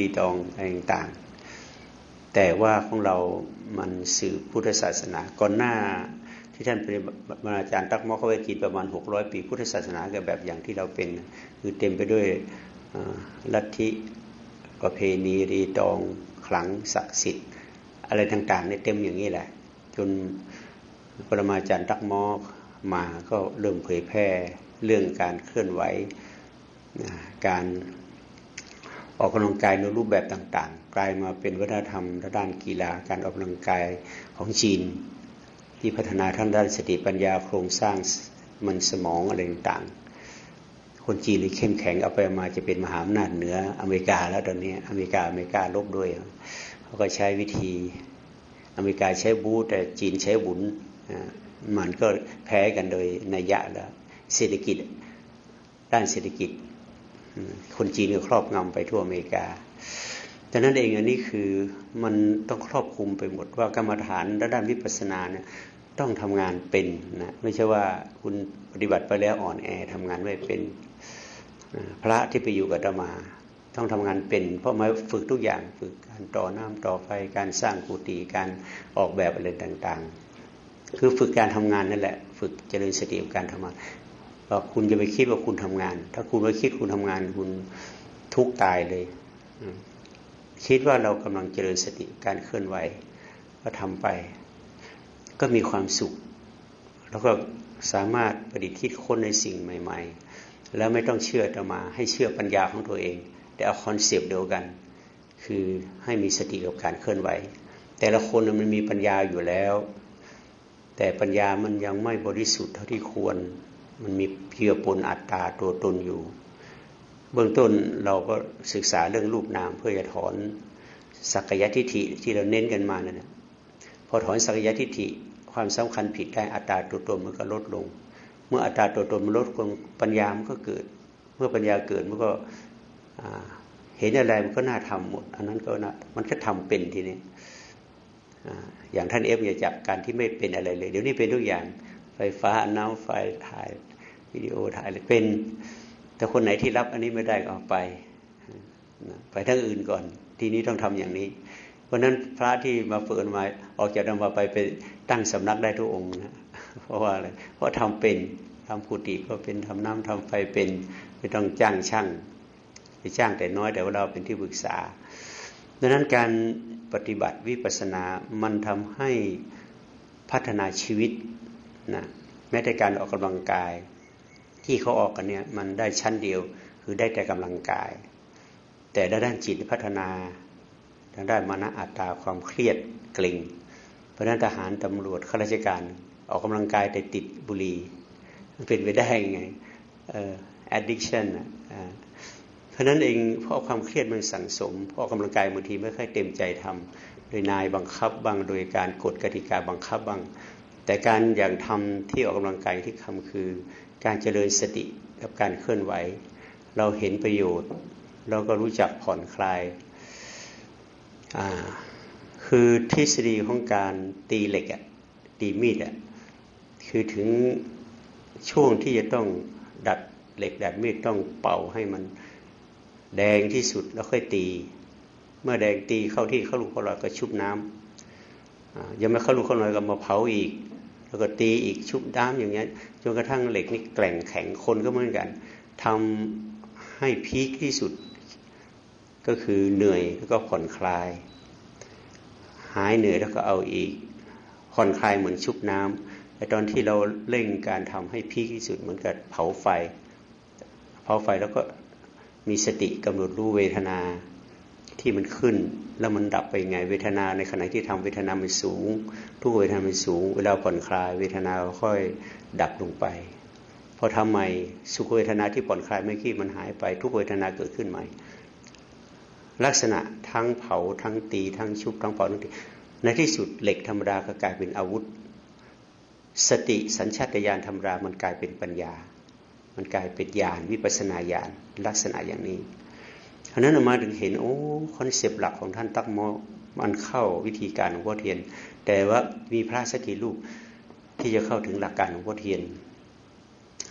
ดีตองอะไรต่างๆ แต่ว่าของเรามันสื่อพุทธศาสนา ก่อนหน้าที่ท่านปรรอาจารย์ตักมอเขาไปกินประมาณหกร้อยปี พุทธศาสนาก็แบบอย่างที่เราเป็น คือเต็มไปด้วยลัทธิประเพณีรีตองขลังศักดิ์สิทธิ์ อะไรต่างๆในเต็มอย่างนี้แหละ จนปรมาจารย์ตักมอมาก็เริ่มเผยแพร่เรื่องการเคลื่อนไหวการ ออกกำลังกายในรูปแบบต่างๆ กลายมาเป็นวัฒนธรรมด้านกีฬาการออกกำลังกายของจีน ที่พัฒนาทั้งด้านสติปัญญาโครงสร้างมันสมองอะไรต่างๆ คนจีนเลยเข้มแข็งเอาไปมาจะเป็นมหาอำนาจเหนืออเมริกาแล้วตอนนี้อเมริกาอเมริกาลบด้วยเขาก็ใช้วิธีอเมริกาใช้บูแต่จีนใช้บุญมันก็แพ้กันโดยนัยยะแล้วเศรษฐกิจด้านเศรษฐกิจ คนจีนก็ครอบงำไปทั่วอเมริกาดังนั้นเองอันนี้คือมันต้องครอบคลุมไปหมดว่ากรรมฐานด้านวิปัสสนาเนี่ยต้องทำงานเป็นนะไม่ใช่ว่าคุณปฏิบัติไปแล้วอ่อนแอทำงานไม่เป็นพระที่ไปอยู่กับธรรมา ต้องทำงานเป็น เพราะมาฝึกทุกอย่างฝึกการต่อน้ำต่อไฟการสร้างกุฏิการออกแบบอะไรต่างๆ คือฝึกการทำงานนั่นแหละ ฝึกเจริญสติกับการทำงาน คุณจะไปคิดว่าคุณทำงาน ถ้าคุณไม่คิดคุณทำงาน คุณทุกตายเลย คิดว่าเรากำลังเจริญสติการเคลื่อนไหว ก็ทำไป ก็มีความสุข แล้วก็สามารถประดิษฐ์คิดค้นในสิ่งใหม่ ๆ แล้วไม่ต้องเชื่อจะมา ให้เชื่อปัญญาของตัวเอง แต่เอาคอนเซปต์เดียวกัน คือให้มีสติกับการเคลื่อนไหว แต่ละคนมันมีปัญญาอยู่แล้ว แต่ปัญญามันยังไม่บริสุทธิ์เท่าที่ควร มันมีเพียปนอัตตาตัวตนอยู่ เบื้องต้นเราก็ศึกษาเรื่องรูปนามเพื่อจะถอนสักยทิฏฐิที่เราเน้นกันมานั่นนะพอถอนสักยทิฏฐิความสำคัญผิดได้อัตตาตัวตนมันก็ลดลง เมื่ออัตตาตัวตนมันลดลงปัญญามันก็เกิด เมื่อปัญญาเกิดมันก็เห็นอะไรมันก็น่าทำหมด อันนั้นก็น่ามันก็ทำเป็นทีนี้อย่างท่านเอฟอย่าจับการที่ไม่เป็นอะไรเลย เดี๋ยวนี้เป็นทุกอย่าง ไฟฟ้าน้ำไฟถ่ายวิดีโอถ่ายเลยเป็น แต่คนไหนที่รับอันนี้ไม่ได้ก็ออกไป ไปทั้งอื่นก่อน ทีนี้ต้องทำอย่างนี้ เพราะนั้นพระที่มาฝึกมาออกจากธรรมาไปไปตั้งสำนักได้ทุกองค์นะเพราะว่าอะไรเพราะทำเป็นทำกุฏิก็เป็นทำน้ำทำไฟเป็นไม่ต้องจ้างช่างไปจ้างแต่น้อยแต่ว่าเราเป็นที่ปรึกษาดังนั้นการปฏิบัติวิปัสสนา มันทำให้พัฒนาชีวิต นะแม้แต่การออกกำลังกาย ที่เขาออกกันเนี่ยมันได้ชั้นเดียว คือได้แต่กำลังกาย แต่ด้านจิตพัฒนาทางด้านมณอัตตาความเครียดเกร็งเพราะนั้นทหารตำรวจข้าราชการ ออกกำลังกายแต่ติดบุหรี่เป็นไปได้ไงเอ่อ addiction อะเพราะนั้นเองเพราะความเครียดมันสั่งสมเพราะกำลังกายบางทีไม่ค่อยเต็มใจทำโดยนายบังคับบางโดยการกฎกติกาบังคับบาง แต่การอย่างทำที่ออกกำลังกายที่ทำคือ การเจริญสติกับการเคลื่อนไหว เราเห็นประโยชน์ เราก็รู้จักผ่อนคลาย คือทฤษฎีของการตีเหล็กอะตีมีดอะคือถึงช่วงที่จะต้องดัดเหล็กดัดมีดต้องเป่าให้มันแดงที่สุดแล้วค่อยตี เมื่อแดงตีเข้าที่เข้าลูกเข้าลอยก็ชุบน้ำยังไม่เข้าลูกเข้าลอยก็มาเผาอีก แล้วก็ตีอีกชุบด้ามอย่างเงี้ยจนกระทั่งเหล็กนี่แกร่งแข็งคนก็เหมือนกันทำให้พีคที่สุดก็คือเหนื่อยแล้วก็ผ่อนคลาย หายเหนื่อยแล้วก็เอาอีก ผ่อนคลายเหมือนชุบน้ำแต่ตอนที่เราเร่งการทำให้พีคที่สุดเหมือนกับเผาไฟ เผาไฟแล้วก็มีสติกำหนดรู้เวทนา ที่มันขึ้น แล้วมันดับไปไง เวทนาในขณะที่ทำเวทนามันสูง ทุกเวทนามันสูง เวลาผ่อนคลาย เวทนาค่อยดับลงไปพอทำใหม่สุขเวทนาที่ผ่อนคลายไม่ขี้มันหายไป ทุกเวทนาเกิดขึ้นใหม่ ลักษณะทั้งเผาทั้งตีทั้งชุบทั้งเผาทั้งตีในที่สุดเหล็กธรรมดาก็กลายเป็นอาวุธ สติสัญชาตญาณธรรมดามันกลายเป็นปัญญา มันกลายเป็นญาณวิปัสนาญาณลักษณะอย่างนี้ อันนั้นมาถึงเห็นโอ้คอนเซปต์หลักของท่านตักโมมันเข้าวิธีการของพ่อเทียน แต่ว่ามีพระสกิลูกที่จะเข้าถึงหลักการของพ่อเทียน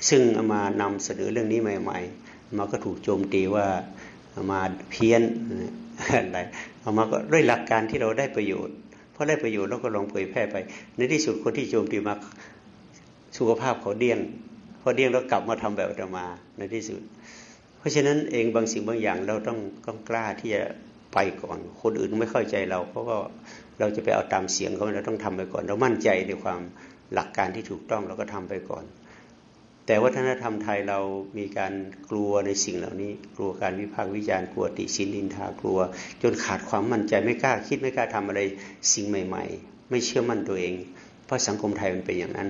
ซึ่งมานำเสนอเรื่องนี้ใหม่ ๆ มาก็ถูกโจมตีว่ามาเพี้ยนอะไรเอามาก็ด้วยหลักการที่เราได้ประโยชน์เพราะได้ประโยชน์เราก็ลองเผยแพร่ไป ในที่สุดคนที่โจมตีมาสุขภาพเขาเดี้ยงพอเดี้ยงแล้วกลับมาทำแบบธรรมาในที่สุด เพราะฉะนั้นเองบางสิ่งบางอย่างเราต้องต้องกล้าที่จะไปก่อน คนอื่นไม่เข้าใจเรา เพราะว่าเราจะไปเอาตามเสียงเขาเราต้องทำไปก่อน เรามั่นใจในความหลักการที่ถูกต้องเราก็ทำไปก่อน แต่วัฒนธรรมไทยเรามีการกลัวในสิ่งเหล่านี้ กลัวการวิพากษ์วิจารณ์กลัวติชินดินทากลัว จนขาดความมั่นใจไม่กล้าคิดไม่กล้าทำอะไรสิ่งใหม่ ๆ ไม่เชื่อมั่นตัวเอง เพราะสังคมไทยมันเป็นอย่างนั้น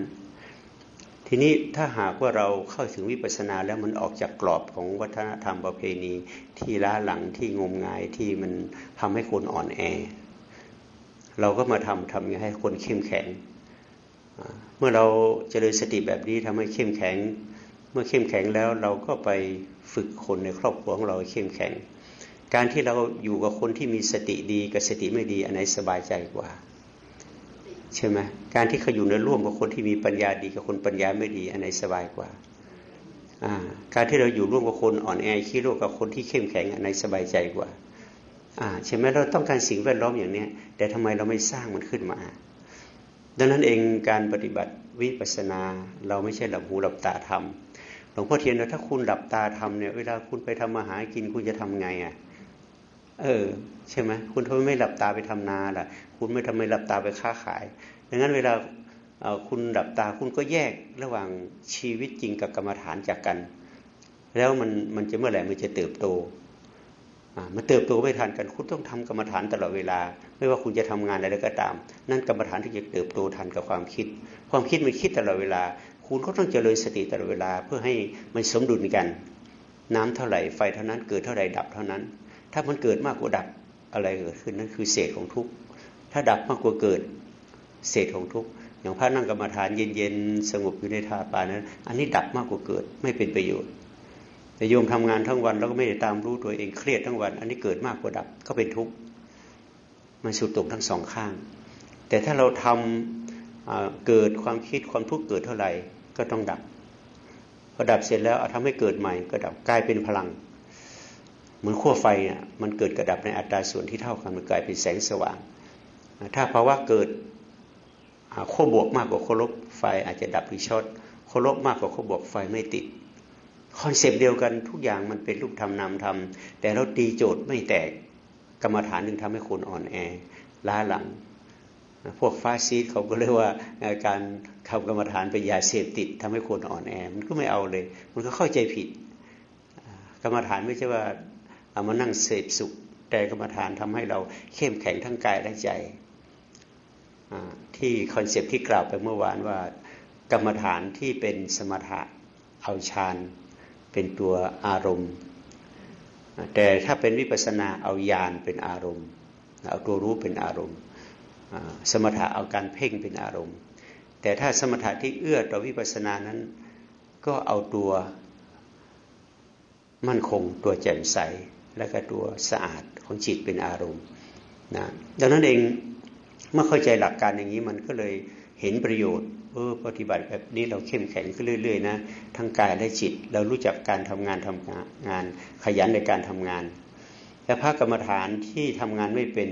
ทีนี้ถ้าหากว่าเราเข้าถึงวิปัสสนาแล้วมันออกจากกรอบของวัฒนธรรมประเพณี ที่ล้าหลังที่งมงายที่มันทำให้คนอ่อนแอ เราก็มาทำทำยังไงให้คนเข้มแข็ง เมื่อเราเจริญสติแบบนี้ทำให้เข้มแข็ง เมื่อเข้มแข็งแล้วเราก็ไปฝึกคนในครอบครัวของเราเข้มแข็ง การที่เราอยู่กับคนที่มีสติดีกับสติไม่ดีอันไหนสบายใจกว่า ใช่ไหมการที่เขาอยู่ในร่วมกับคนที่มีปัญญาดีกับคนปัญญาไม่ดี อันไหนสบายกว่าการที่เราอยู่ร่วมกับคนอ่อนแอขี้โรคกับคนที่เข้มแข็งอันไหนสบายใจกว่าใช่ไหมเราต้องการสิ่งแวดล้อมอย่างนี้แต่ทำไมเราไม่สร้างมันขึ้นมา ดังนั้นเองการปฏิบัติวิปัสนา เราไม่ใช่หลับหูหลับตาทำหลวงพ่อเทียนว่าถ้าคุณหลับตาทำเนี่ยเวลาคุณไปทำมาหารกินคุณจะทำไงอะ เออ ใช่ไหมคุณทำไมไม่หลับตาไปทำนาล่ะ คุณไม่ทำไมหลับตาไปค้าขายดังนั้นเวลาคุณหลับตาคุณก็แยกระหว่างชีวิตจริงกับกรรมฐานจากกัน แล้วมันมันจะเมื่อไหร่มันจะเติบโตมันเติบโตไม่ทันกัน คุณต้องทำกรรมฐานตลอดเวลา ไม่ว่าคุณจะทำงานอะไรก็ตาม นั่นกรรมฐานที่จะเติบโตทันกับความคิด ความคิดมันคิดตลอดเวลา คุณก็ต้องเจริญสติตลอดเวลาเพื่อให้มันสมดุลกัน น้ำเท่าไหร่ไฟเท่านั้นเกิดเท่าไหร่ดับเท่านั้น ถ้ามันเกิดมากกว่าดับอะไรเกิดขึ้นนั่นคือเศษของทุกข์ถ้าดับมากกว่าเกิดเศษของทุกข์อย่างพระนั่งกรรมฐานเย็นๆสงบอยู่ในท่าปานั้น อันนี้ดับมากกว่าเกิดไม่เป็นประโยชน์ แต่โยมทำงานทั้งวันแล้วก็ไม่ได้ตามรู้ตัวเองเครียดทั้งวัน อันนี้เกิดมากกว่าดับก็เป็นทุกข์มันสุดตรงทั้งสองข้าง แต่ถ้าเราทำเกิดความคิดความทุกข์เกิดเท่าไหร่ก็ต้องดับพอดับเสร็จแล้วเอาทำให้เกิดใหม่ก็ดับกลายเป็นพลัง เหมือนขั้วไฟเนี่ยมันเกิดกับดับในอัตราส่วนที่เท่ากันมันกลายเป็นแสงสว่าง ถ้าภาวะเกิดขั้วบวกมากกว่าขั้วลบไฟอาจจะดับหรือช็อตขั้วลบมากกว่าขั้วบวกไฟไม่ติดคอนเซปต์เดียวกันทุกอย่างมันเป็นรูปธรรมนามธรรม แต่เราตีโจทย์ไม่แตกกรรมฐานหนึ่งทำให้คนอ่อนแอล้าหลัง พวกฟาสซิสต์เขาก็เรียกว่าการทำกรรมฐานเป็นยาเสพติดทำให้คนอ่อนแอ มันก็ไม่เอาเลย มันก็เข้าใจผิด กรรมฐานไม่ใช่ว่า เอามานั่งเสพสุขแต่กรรมฐานทำให้เราเข้มแข็งทั้งกายและใจที่คอนเซปที่กล่าวไปเมื่อวานว่ากรรมฐานที่เป็นสมถะเอาฌานเป็นตัวอารมณ์ แต่ถ้าเป็นวิปัสนาเอาญาณเป็นอารมณ์ เอาตัวรู้เป็นอารมณ์ สมถะเอาการเพ่งเป็นอารมณ์ แต่ถ้าสมถะที่เอื้อต่อวิปัสนานั้น ก็เอาตัวมั่นคงตัวแจ่มใส และก็ตัวสะอาดของจิตเป็นอารมณ์นะดังนั้นเองเมื่อเข้าใจหลักการอย่างนี้มันก็เลยเห็นประโยชน์เออปฏิบัติแบบนี้เราเข้มแข็งขึ้นเรื่อยๆนะทั้งกายและจิต เรารู้จักการทำงานทำงานขยันในการทำงานแต่พระกรรมฐานที่ทำงานไม่เป็น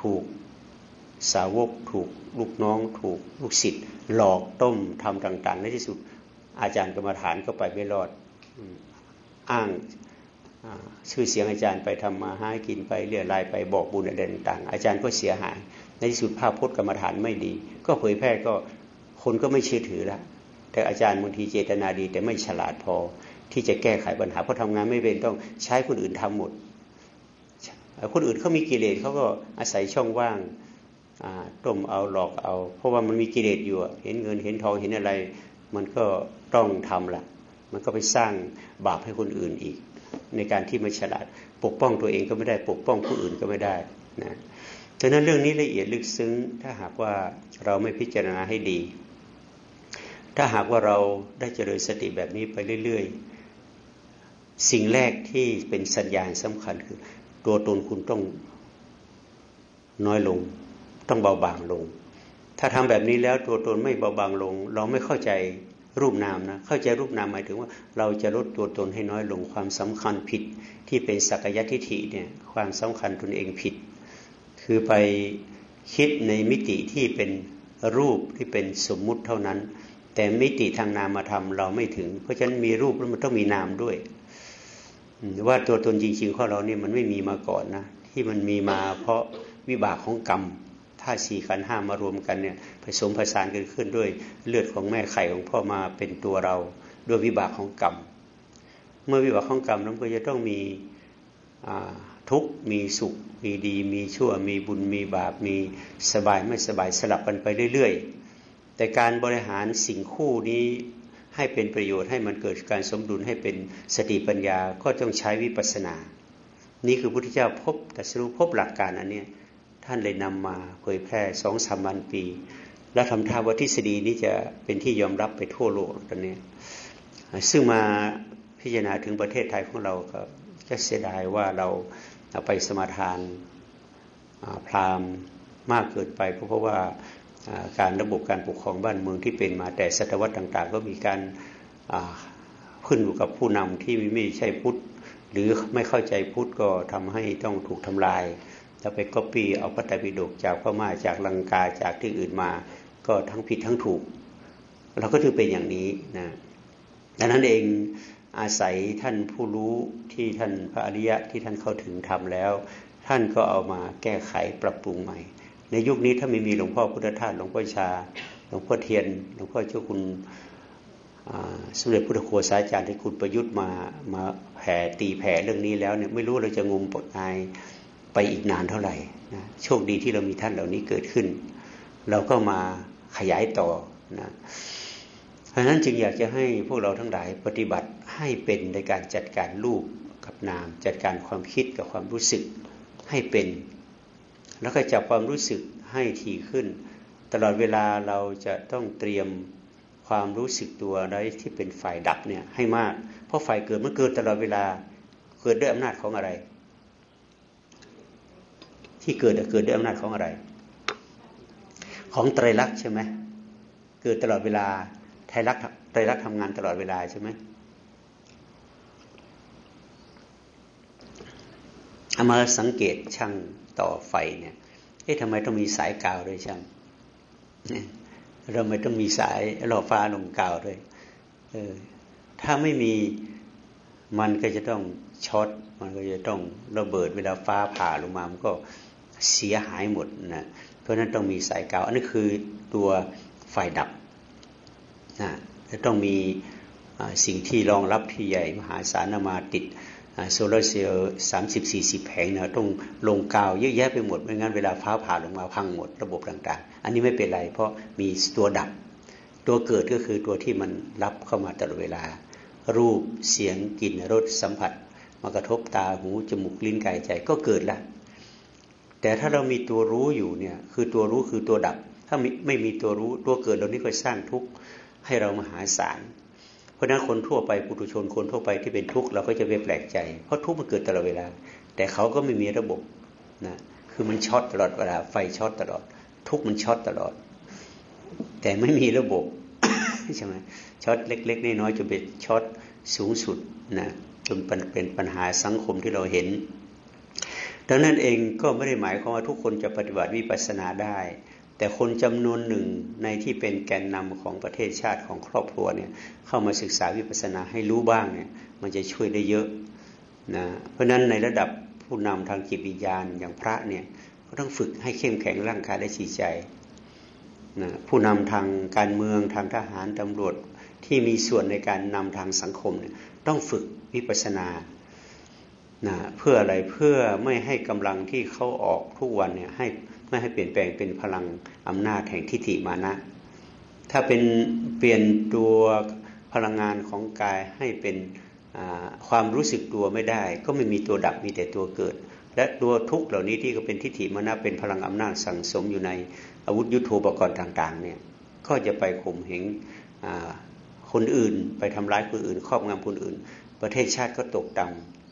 ถูกสาวกถูกลูกน้อง ถูกลูกศิษย์หลอกต้มทำต่าง ๆ ในที่สุดอาจารย์กรรมฐานก็ไปไม่รอด อ้างชื่อเสียงอาจารย์ไปทำมาหากินไปเรียรายไปบอกบุญอะไรต่างๆ อาจารย์ก็เสียหาย ในที่สุดภาพพจน์กรรมฐานไม่ดี ก็เผยแพร่ก็คนก็ไม่เชื่อถือล้วแต่อาจารย์บางทีเจตนาดี แต่ไม่ฉลาดพอที่จะแก้ไขปัญหาเพราะทำงานไม่เป็นต้องใช้คนอื่นทำหมด คนอื่นเขามีกิเลสเขาก็อาศัยช่องว่างต้มเอาหลอกเอา เพราะว่ามันมีกิเลสอยู่เห็นเงินเห็นทองเห็นอะไร มันก็ต้องทำละ มันก็ไปสร้างบาปให้คนอื่นอีก ในการที่ไม่ฉลาด ปกป้องตัวเองก็ไม่ได้ ปกป้องผู้อื่นก็ไม่ได้นะฉะนั้นเรื่องนี้ละเอียดลึกซึ้ง ถ้าหากว่าเราไม่พิจารณาให้ดี ถ้าหากว่าเราได้เจริญสติแบบนี้ไปเรื่อย ๆ สิ่งแรกที่เป็นสัญญาณสำคัญคือ ตัวตนคุณต้องน้อยลง ต้องเบาบางลง ถ้าทำแบบนี้แล้วตัวตนไม่เบาบางลง เราไม่เข้าใจ รูปนามนะเข้าใจรูปนามหมายถึงว่า เราจะลดตัวตนให้น้อยลงความสำคัญผิด ที่เป็นสักยทิฏฐิเนี่ยความสำคัญตนเองผิด คือไปคิดในมิติที่เป็นรูปที่เป็นสมมุติเท่านั้น แต่มิติทางนามธรรมเราไม่ถึง เพราะฉะนั้นมีรูปแล้วมันต้องมีนามด้วยว่าตัวตนจริงๆของเราเนี่ยมันไม่มีมาก่อนนะที่มันมีมาเพราะวิบากของกรรม ธาตุสี่ขันห้ามารวมกันเนี่ยผสมผสานกันขึ้นด้วยเลือดของแม่ไข่ของพ่อมาเป็นตัวเราด้วยวิบากของกรรม เมื่อวิบากของกรรมนั้นก็จะต้องมีทุกข์มีสุข มีดี มีชั่ว มีบุญ มีบาป มีสบายไม่สบายสลับกันไปเรื่อยๆ แต่การบริหารสิ่งคู่นี้ให้เป็นประโยชน์ให้มันเกิดการสมดุลให้เป็นสติปัญญาก็ต้องใช้วิปัสสนา นี่คือพุทธเจ้าพบแต่สรุปพบหลักการอันนี้ ท่านเลยนำมาเผยแพร่สองสามวันปี แล้วทำท่าว่าทฤษฎีนี้จะเป็นที่ยอมรับไปทั่วโลกตอนนี้ ซึ่งมาพิจารณาถึงประเทศไทยของเราก็จะเสียดายว่าเราเอาไปสมาทานพราหมณ์มากเกินไปเพราะว่าการระบบการปกครองบ้านเมืองที่เป็นมาแต่ศตวรรษต่าง ๆ ก็มีการขึ้นอยู่กับผู้นำที่ไม่ใช่พุทธ หรือไม่เข้าใจพุทธก็ทำให้ต้องถูกทำลาย ถ้าไปก๊อปปี้เอาพระไตรปิฎกจากพม่าจากลังกาจากที่อื่นมา ก็ทั้งผิดทั้งถูก เราก็ถือเป็นอย่างนี้นะดังนั้นเองอาศัยท่านผู้รู้ที่ท่านพระอริยะที่ท่านเข้าถึงทำแล้ว ท่านก็เอามาแก้ไขปรับปรุงใหม่ ในยุคนี้ถ้าไม่มีหลวงพ่อพุทธทาสหลวงพ่อชาหลวงพ่อเทียนหลวงพ่อเจ้าคุณสมเด็จพุทธโฆษาจารย์ที่คุณประยุทธ์มามาแผ่ตีแผ่เรื่องนี้แล้วเนี่ยไม่รู้เราจะงมปดงาย ไปอีกนานเท่าไหร่นะโชคดีที่เรามีท่านเหล่านี้เกิดขึ้น เราก็มาขยายต่อนะเพราะนั้นจึงอยากจะให้พวกเราทั้งหลายปฏิบัติให้เป็นในการจัดการรูปกับนาม จัดการความคิดกับความรู้สึกให้เป็น แล้วก็จับความรู้สึกให้ทีขึ้น ตลอดเวลาเราจะต้องเตรียมความรู้สึกตัวอะไรที่เป็นฝ่ายดับเนี่ยให้มาก เพราะฝ่ายเกิดมันเกิดตลอดเวลาเกิดด้วยอำนาจของอะไร ที่เกิดเกิดด้วยอำนาจของอะไร ของไตรลักษณ์ใช่ไหมเกิดตลอดเวลาไตรลักษณ์ไตรลักษณ์ทำงานตลอดเวลาใช่ไหมเอามาสังเกตช่างต่อไฟเนี่ยเอ๊ะทำไมต้องมีสายกาวด้วยช่างเราไม่ต้องมีสายหล่อฟ้าลงกาวด้วยเออถ้าไม่มีมันก็จะต้องช็อตมันก็จะต้องระเบิดเวลาฟ้าผ่าลงมามันก็ เสียหายหมดนะเพราะนั้นต้องมีสายกราวด์ อันนี้คือตัวไฟดับนะจะต้องมีสิ่งที่รองรับที่ใหญ่มหาศาลมาติดโซลาร์เซลล์สามสิบสี่สิบแผงนะต้องลงกราวด์เยอะแยะไปหมด ไม่งั้นเวลาฟ้าผ่าลงมาพังหมดระบบต่างๆ อันนี้ไม่เป็นไร เพราะมีตัวดับ ตัวเกิดก็คือตัวที่มันรับเข้ามาตลอดเวลา รูปเสียงกลิ่นรสสัมผัส มากระทบตาหูจมูกลิ้นกายใจก็เกิดละ แต่ถ้าเรามีตัวรู้อยู่เนี่ยคือตัวรู้คือตัวดับ ถ้าไม่มีตัวรู้ตัวเกิดเรานี้ก็สร้างทุกข์ให้เรามหาศาลเพราะนั้นคนทั่วไปปุถุชนคนทั่วไปที่เป็นทุกข์เราก็จะไม่แปลกใจ เพราะทุกข์มันเกิดตลอดเวลา แต่เขาก็ไม่มีระบบนะคือมันช็อตตลอดเวลาไฟช็อตตลอด ทุกข์มันช็อตตลอด แต่ไม่มีระบบใช่ไหมช็อตเล็ก ๆน้อยๆจนเป็นช็อตสูงสุดนะจนเป็นปัญหาสังคมที่เราเห็น ดังนั้นเองก็ไม่ได้หมายความว่าทุกคนจะปฏิบัติวิปัสสนาได้ แต่คนจำนวนหนึ่งในที่เป็นแกนนำของประเทศชาติของครอบครัวเนี่ยเข้ามาศึกษาวิปัสสนาให้รู้บ้างเนี่ยมันจะช่วยได้เยอะนะเพราะฉะนั้นในระดับผู้นำทางจิตวิญญาณอย่างพระเนี่ยก็ต้องฝึกให้เข้มแข็งร่างกายและจิตใจนะผู้นำทางการเมืองทางทหารตำรวจที่มีส่วนในการนำทางสังคมเนี่ยต้องฝึกวิปัสสนา นะเพื่ออะไรเพื่อไม่ให้กำลังที่เขาออกทุกวันเนี่ยให้ไม่ให้เปลี่ยนแปลงเป็นพลังอำนาจแห่งทิฏฐิมานะ ถ้าเป็นเปลี่ยนตัวพลังงานของกายให้เป็นความรู้สึกตัวไม่ได้ ก็ไม่มีตัวดับมีแต่ตัวเกิด และตัวทุกเหล่านี้ที่ก็เป็นทิฏฐิมานะเป็นพลังอำนาจสั่งสมอยู่ในอาวุธยุโทโธปกรณ์ต่างๆเนี่ยก็จะไปข่มเหงคนอื่น ไปทำร้ายคนอื่น ครอบงำคนอื่น ประเทศชาติก็ตกต่ำ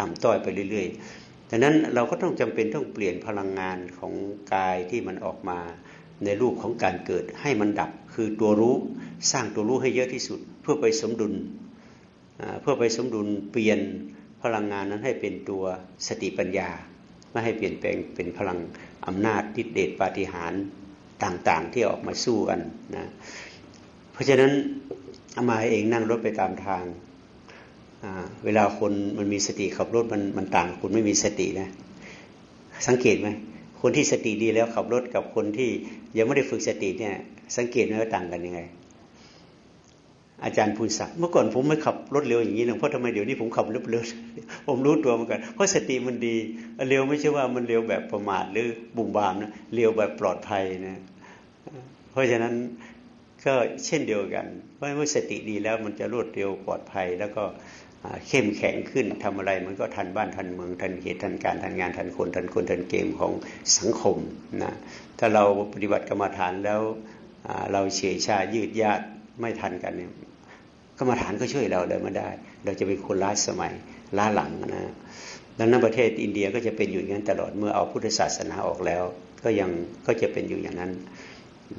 ต่ำต้อยไปเรื่อยๆดังนั้นเราก็ต้องจำเป็นต้องเปลี่ยนพลังงานของกายที่มันออกมาในรูปของการเกิดให้มันดับคือตัวรู้สร้างตัวรู้ให้เยอะที่สุด เพื่อไปสมดุลเพื่อไปสมดุลเปลี่ยนพลังงานนั้นให้เป็นตัวสติปัญญา ไม่ให้เปลี่ยนแปลงเป็นพลังอำนาจทิฏเดชปาฏิหาริย์ต่างๆ ที่ออกมาสู้กันนะเพราะฉะนั้นอามาเองนั่งรถไปตามทาง เวลาคนมันมีสติขับรถมันมันต่างคุณไม่มีสตินะ สังเกตไหมคนที่สติดีแล้วขับรถกับคนที่ยังไม่ได้ฝึกสติเนี่ย สังเกตไหมว่าต่างกันยังไง อาจารย์ภูศักดิ์เมื่อก่อนผมไม่ขับรถเร็วอย่างนี้หรอกเพราะทำไมเดี๋ยวนี้ผมขับรถเร็วผมรู้ตัวเหมือนกันเพราะสติมันดีเร็วไม่ใช่ว่ามันเร็วแบบประมาทหรือบุ่มบามนะเร็วแบบปลอดภัยนะเพราะฉะนั้นก็เช่นเดียวกันเพราะเมื่อสติดีแล้วมันจะรวดเร็วปลอดภัยแล้วก็ เข้มแข็งขึ้นทำอะไรมันก็ทันบ้านทันเมืองทันเหตุทันการทันงานทันคนทันคนทันเกมของสังคมนะถ้าเราปฏิบัติกรรมฐานแล้วเราเฉยชายืดยาดไม่ทันกันเนี่ยกรรมฐานก็ช่วยเราเลยมาได้ เราจะเป็นคนล้าสมัยล้าหลังนะดังนั้นประเทศอินเดียก็จะเป็นอยู่อย่างนั้นตลอดเมื่อเอาพุทธศาสนาออกแล้ว ก็ยังก็จะเป็นอยู่อย่างนั้น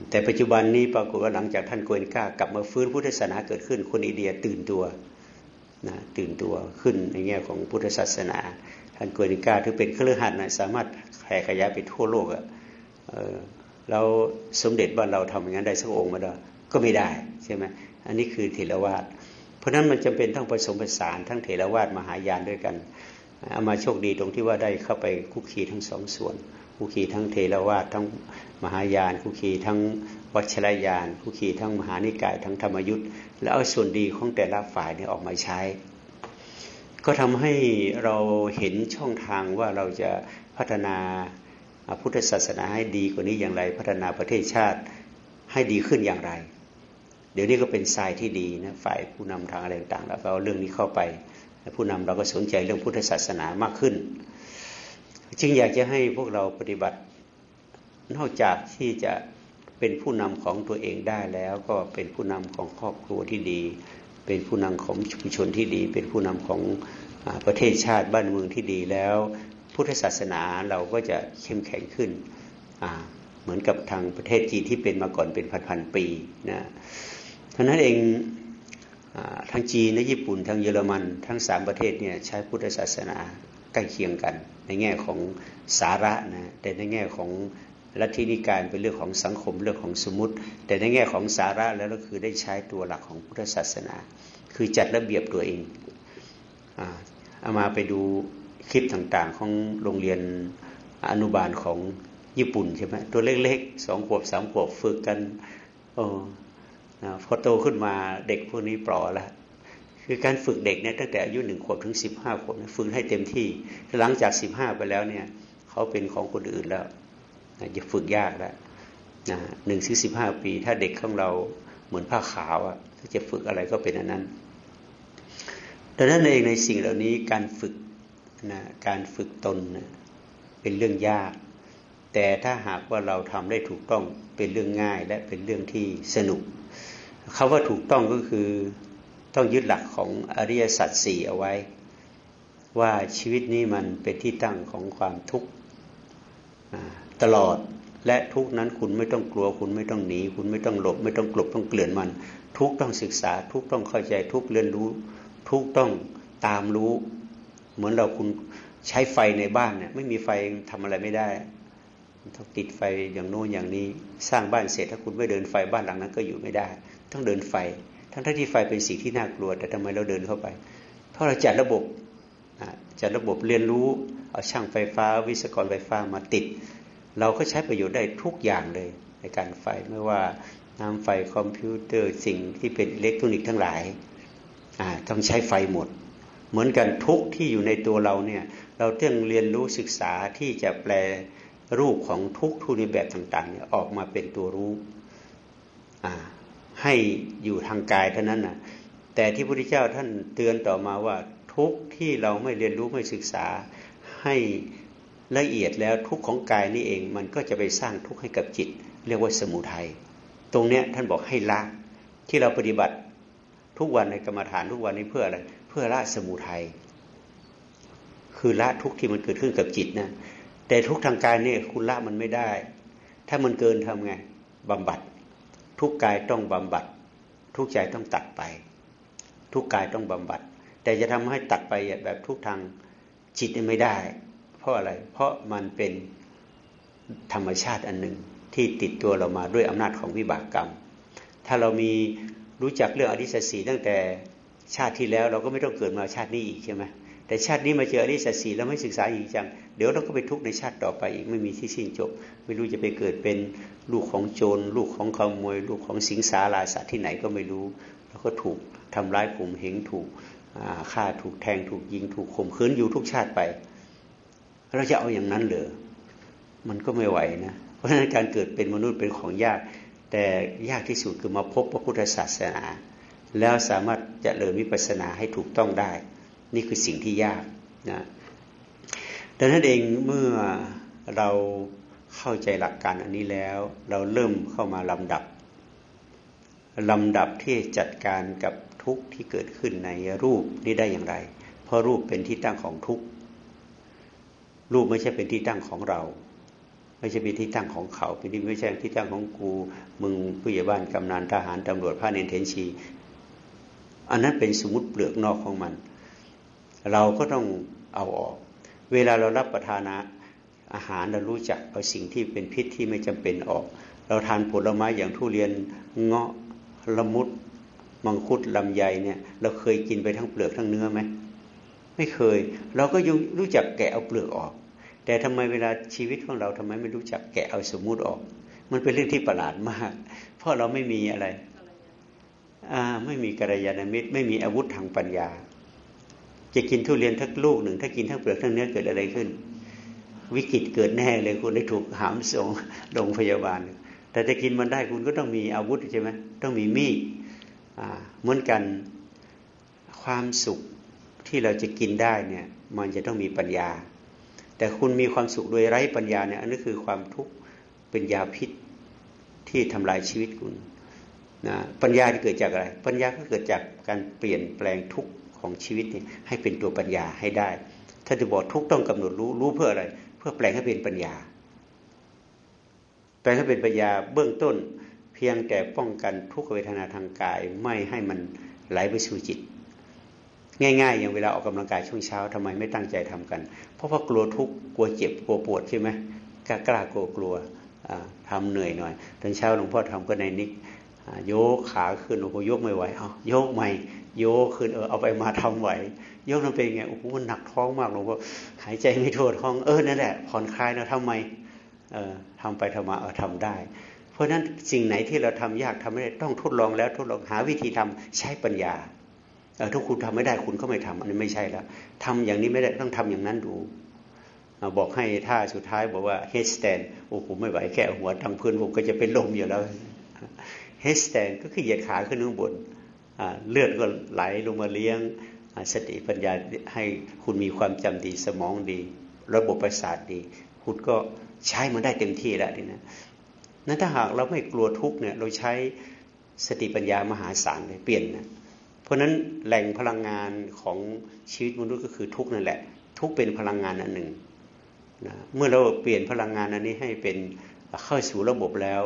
แต่ปัจจุบันนี้ปรากฏว่าหลังจากท่านโกเอนก้ากลับมาฟื้นพุทธศาสนาเกิดขึ้นคนอินเดียตื่นตัว นะตื่นตัวขึ้นในแง่ของพุทธศาสนาท่านโกนิกาที่เป็นเครือขัดนะสามารถแผ่ขยายไปทั่วโลกอะ่ะเราสมเด็จบ้านเราทำอย่างนั้นได้สักองค์มาได้ก็ไม่ได้ใช่ไหมอันนี้คือเถรวาทเพราะนั้นมันจำเป็นต้องผสมผสานทั้งเถรวาทมหายานด้วยกันเอามาโชคดีตรงที่ว่าได้เข้าไปคุกคีทั้งสองส่วน คุกคีทั้งเทรวาททั้งมหายาน คุกคีทั้งวัชรยาน คุกคีทั้งมหานิกาย ทั้งธรรมยุทธ์แล้วเอาส่วนดีของแต่ละฝ่ายนี้ออกมาใช้ ก็ทำให้เราเห็นช่องทางว่าเราจะพัฒนาพุทธศาสนาให้ดีกว่านี้อย่างไร พัฒนาประเทศชาติให้ดีขึ้นอย่างไร เดี๋ยวนี้ก็เป็นทรายที่ดีนะฝ่ายผู้นำทางอะไรต่างๆแล้วเอาเรื่องนี้เข้าไปผู้นำเราก็สนใจเรื่องพุทธศาสนามากขึ้น จึงอยากจะให้พวกเราปฏิบัติ นอกจากที่จะเป็นผู้นำของตัวเองได้แล้วก็เป็นผู้นำของครอบครัวที่ดี เป็นผู้นำของชุมชนที่ดี เป็นผู้นำของประเทศชาติบ้านเมืองที่ดีแล้ว พุทธศาสนาเราก็จะเข้มแข็งขึ้น เหมือนกับทางประเทศจีนที่เป็นมาก่อนเป็นพันๆปีนะเพรานั้นเองทั้งจีนและญี่ปุ่นทั้งเยอรมัน ทั้งสามประเทศเนี่ยใช้พุทธศาสนาใกล้เคียงกัน ในแง่ของสาระนะแต่ในแง่ของลัทธินิกายเป็นเรื่องของสังคมเรื่องของสมมติ แต่ในแง่ของสาระแล้วก็คือได้ใช้ตัวหลักของพุทธศาสนา คือจัดระเบียบตัวเองเอามาไปดูคลิปต่างๆ ของโรงเรียนอนุบาลของญี่ปุ่นใช่ไหมตัวเล็กๆสองขวบสามขวบฝึกกันโอ้พอโตขึ้นมาเด็กพวกนี้ปลอแล้ว คือการฝึกเด็กเนี่ยตั้งแต่อายุหนึ่งขวบถึงสิบห้าขวบฝึกให้เต็มที่หลังจากสิบห้าไปแล้วเนี่ยเขาเป็นของคนอื่นแล้วจะฝึกยากแล้วนะหนึ่งถึงสิบห้าปี ถ้าเด็กของเราเหมือนผ้าขาวอะถ้าจะฝึกอะไรก็เป็นอันนั้นดังนั้นเองในสิ่งเหล่านี้การฝึกนะการฝึกตนนะเป็นเรื่องยาก แต่ถ้าหากว่าเราทำได้ถูกต้องเป็นเรื่องง่ายและเป็นเรื่องที่สนุกคาว่าถูกต้องก็คือ ต้องยึดหลักของอริยสัจสี่เอาไว้ ว่าชีวิตนี้มันเป็นที่ตั้งของความทุกข์ตลอดและทุกนั้นคุณไม่ต้องกลัว คุณไม่ต้องหนี คุณไม่ต้องหลบ ไม่ต้องกลบต้องเกลื่อนมัน ทุกต้องศึกษา ทุกต้องเข้าใจทุกเรียนรู้ ทุกต้องตามรู้ เหมือนเราคุณใช้ไฟในบ้านเนี่ยไม่มีไฟทำอะไรไม่ได้ต้องติดไฟอย่างโน้นอย่างนี้ สร้างบ้านเสร็จถ้าคุณไม่เดินไฟบ้านหลังนั้นก็อยู่ไม่ได้ ต้องเดินไฟ ทั้งที่ไฟเป็นสิ่งที่น่ากลัว แต่ทำไมเราเดินเข้าไป เพราะเราจัดระบบจัดระบบเรียนรู้เอาช่างไฟฟ้า วิศวกรไฟฟ้ามาติด เราก็ใช้ประโยชน์ได้ทุกอย่างเลยในการไฟไม่ว่าน้ำไฟคอมพิวเตอร์สิ่งที่เป็นอิเล็กทรอนิกส์ทั้งหลายต้องใช้ไฟหมด เหมือนกันทุกที่อยู่ในตัวเราเนี่ยเราต้องเรียนรู้ศึกษาที่จะแปลรูปของทุกทุกในแบบต่างๆเนี่ยออกมาเป็นตัวรู้ ให้อยู่ทางกายเท่านั้นนะแต่ที่พระพุทธเจ้าท่านเตือนต่อมาว่าทุกที่เราไม่เรียนรู้ไม่ศึกษาให้ละเอียดแล้วทุกของกายนี่เอง มันก็จะไปสร้างทุกข์ให้กับจิต เรียกว่าสมุทัยตรงเนี้ยท่านบอกให้ละที่เราปฏิบัติทุกวันในกรรมฐานทุกวันนี้เพื่ออะไรเพื่อละสมุทัยคือละทุกที่มันเกิดขึ้นกับจิตนะแต่ทุกทางกายเนี่ยคุณละมันไม่ได้ ถ้ามันเกินทำไงบำบัด ทุกกายต้องบำบัด ทุกใจต้องตัดไป ทุกกายต้องบำบัด แต่จะทำให้ตัดไปแบบทุกทางจิตไม่ได้ เพราะอะไร เพราะมันเป็นธรรมชาติอันหนึ่งที่ติดตัวเรามาด้วยอำนาจของวิบากกรรม ถ้าเรามีรู้จักเรื่องอริสสีตั้งแต่ชาติที่แล้วเราก็ไม่ต้องเกิดมาชาตินี้อีกใช่ไหม แต่ชาตินี้มาเจออริสสีแล้วไม่ศึกษาอีกจัง เดี๋ยวเราก็ไปทุกข์ในชาติต่อไปอีกไม่มีที่สิ้นจบ ไม่รู้จะไปเกิดเป็นลูกของโจร ลูกของขโมย ลูกของสิงสาราสัตว์ที่ไหนก็ไม่รู้ แล้วก็ถูกทำร้ายข่มเหงถูกฆ่าถูกแทงถูกยิงถูกข่มขืนอยู่ทุกชาติไป เราจะเอาอย่างนั้นเหรอมันก็ไม่ไหวนะเพราะฉะนั้นการเกิดเป็นมนุษย์เป็นของยาก แต่ยากที่สุดคือมาพบพระพุทธศาสนา แล้วสามารถจะเริญวิปัสสนาให้ถูกต้องได้ นี่คือสิ่งที่ยากนะดังนั้นเองเมื่อเราเข้าใจหลักการอันนี้แล้ว เราเริ่มเข้ามาลำดับลำดับที่จัดการกับทุกข์ที่เกิดขึ้นในรูปนี้ได้อย่างไร เพราะรูปเป็นที่ตั้งของทุกข์รูปไม่ใช่เป็นที่ตั้งของเรา ไม่ใช่เป็นที่ตั้งของเขา เป็นที่ไม่ใช่ที่ตั้งของกูมึงผู้ใหญ่บ้านกำนันทหารตำรวจพระเนนเทนชี อันนั้นเป็นสมมติเปลือกนอกของมัน เราก็ต้องเอาออก เวลาเรารับประทานอาหารเรารู้จักเอาสิ่งที่เป็นพิษที่ไม่จำเป็นออก เราทานผลไม้อย่างทุเรียนเงาะละมุดมังคุดลำไยเนี่ย เราเคยกินไปทั้งเปลือกทั้งเนื้อไหมไม่เคย เราก็ยังรู้จักแกะเอาเปลือกออก แต่ทำไมเวลาชีวิตของเราทำไมไม่รู้จักแกะเอาสมมุติออก มันเป็นเรื่องที่ประหลาดมาก เพราะเราไม่มีอะไร อ่า ไม่มีกัลยาณมิตร ไม่มีอาวุธทางปัญญา จะกินทุเรียนทั้งลูกหนึ่ง ถ้ากินทั้งเปลือกทั้งเนื้อเกิดอะไรขึ้น วิกฤตเกิดแน่เลยคุณได้ถูกหามส่งโรงพยาบาล แต่จะกินมันได้คุณก็ต้องมีอาวุธใช่ไหมต้องมีมีดเหมือนกันความสุขที่เราจะกินได้เนี่ยมันจะต้องมีปัญญา แต่คุณมีความสุขโดยไร้ปัญญาเนี่ยอันนี้คือความทุกข์เป็นยาพิษที่ทำลายชีวิตคุณนะปัญญาที่เกิดจากอะไร ปัญญาก็เกิดจากการเปลี่ยนแปลงทุกข์ ของชีวิตเนี่ยให้เป็นตัวปัญญาให้ได้ถ้านจะบอกทุกต้องกำหนดรู้รู้เพื่ออะไร เพื่อแปลงให้เป็นปัญญา แปลงให้เป็นปัญญาเบื้องต้น เพียงแต่ป้องกันทุกขเวทนาทางกายไม่ให้มันไหลไปสู่จิต ง่ายๆ อย่างเวลาออกกำลังกายช่วงเช้าทำไมไม่ตั้งใจทำกัน เพราะว่ากลัวทุกข์กลัวเจ็บกลัวปวดใช่ไหมกล้ากล้ากลัวกลัวทำเหนื่อยหน่อยตอนเช้าหลวงพ่อทำก็ในนิกโยกขาขึ้นโอ้โหยกไม่ไหวเอาโยกใหม่ โยกขึ้นเออเอาไปมาทำไหวโยกนั้นเป็นไงโอ้โหมันหนักท้องมากหลวงพ่อหายใจไม่ทั่วท้องเออนั่นแหละผ่อนคลายนะทำไมเออทำไปทำมาเออทำได้ เพราะฉะนั้นสิ่งไหนที่เราทำยากทำไม่ได้ต้องทดลองแล้วทดลองหาวิธีทำใช้ปัญญาเออถ้าคุณทำไม่ได้คุณก็ไม่ทำอันนี้ไม่ใช่แล้วทำอย่างนี้ไม่ได้ต้องทำอย่างนั้นดูบอกให้ท่าสุดท้ายบอกว่า head stand โอ้ผมไม่ไหวแค่หัวทางพื้นผมก็จะเป็นลมอยู่แล้ว head stand ก็คือเหยียดขาขึ้นข้างบน เลือดก็ไหลลงมาเลี้ยงสติปัญญาให้คุณมีความจำดีสมองดี ระบบประสาทดี คุณก็ใช้มันได้เต็มที่แล้วนี่นะนั้นถ้าหากเราไม่กลัวทุกเนี่ยเราใช้สติปัญญามหาศาลเลยเปลี่ยนนะเพราะนั้นแหล่งพลังงานของชีวิตมนุษย์ก็คือทุกนั่นแหละ ทุกเป็นพลังงานอันหนึ่งนะเมื่อเราเปลี่ยนพลังงานอันนี้ให้เป็นเข้าสู่ระบบแล้ว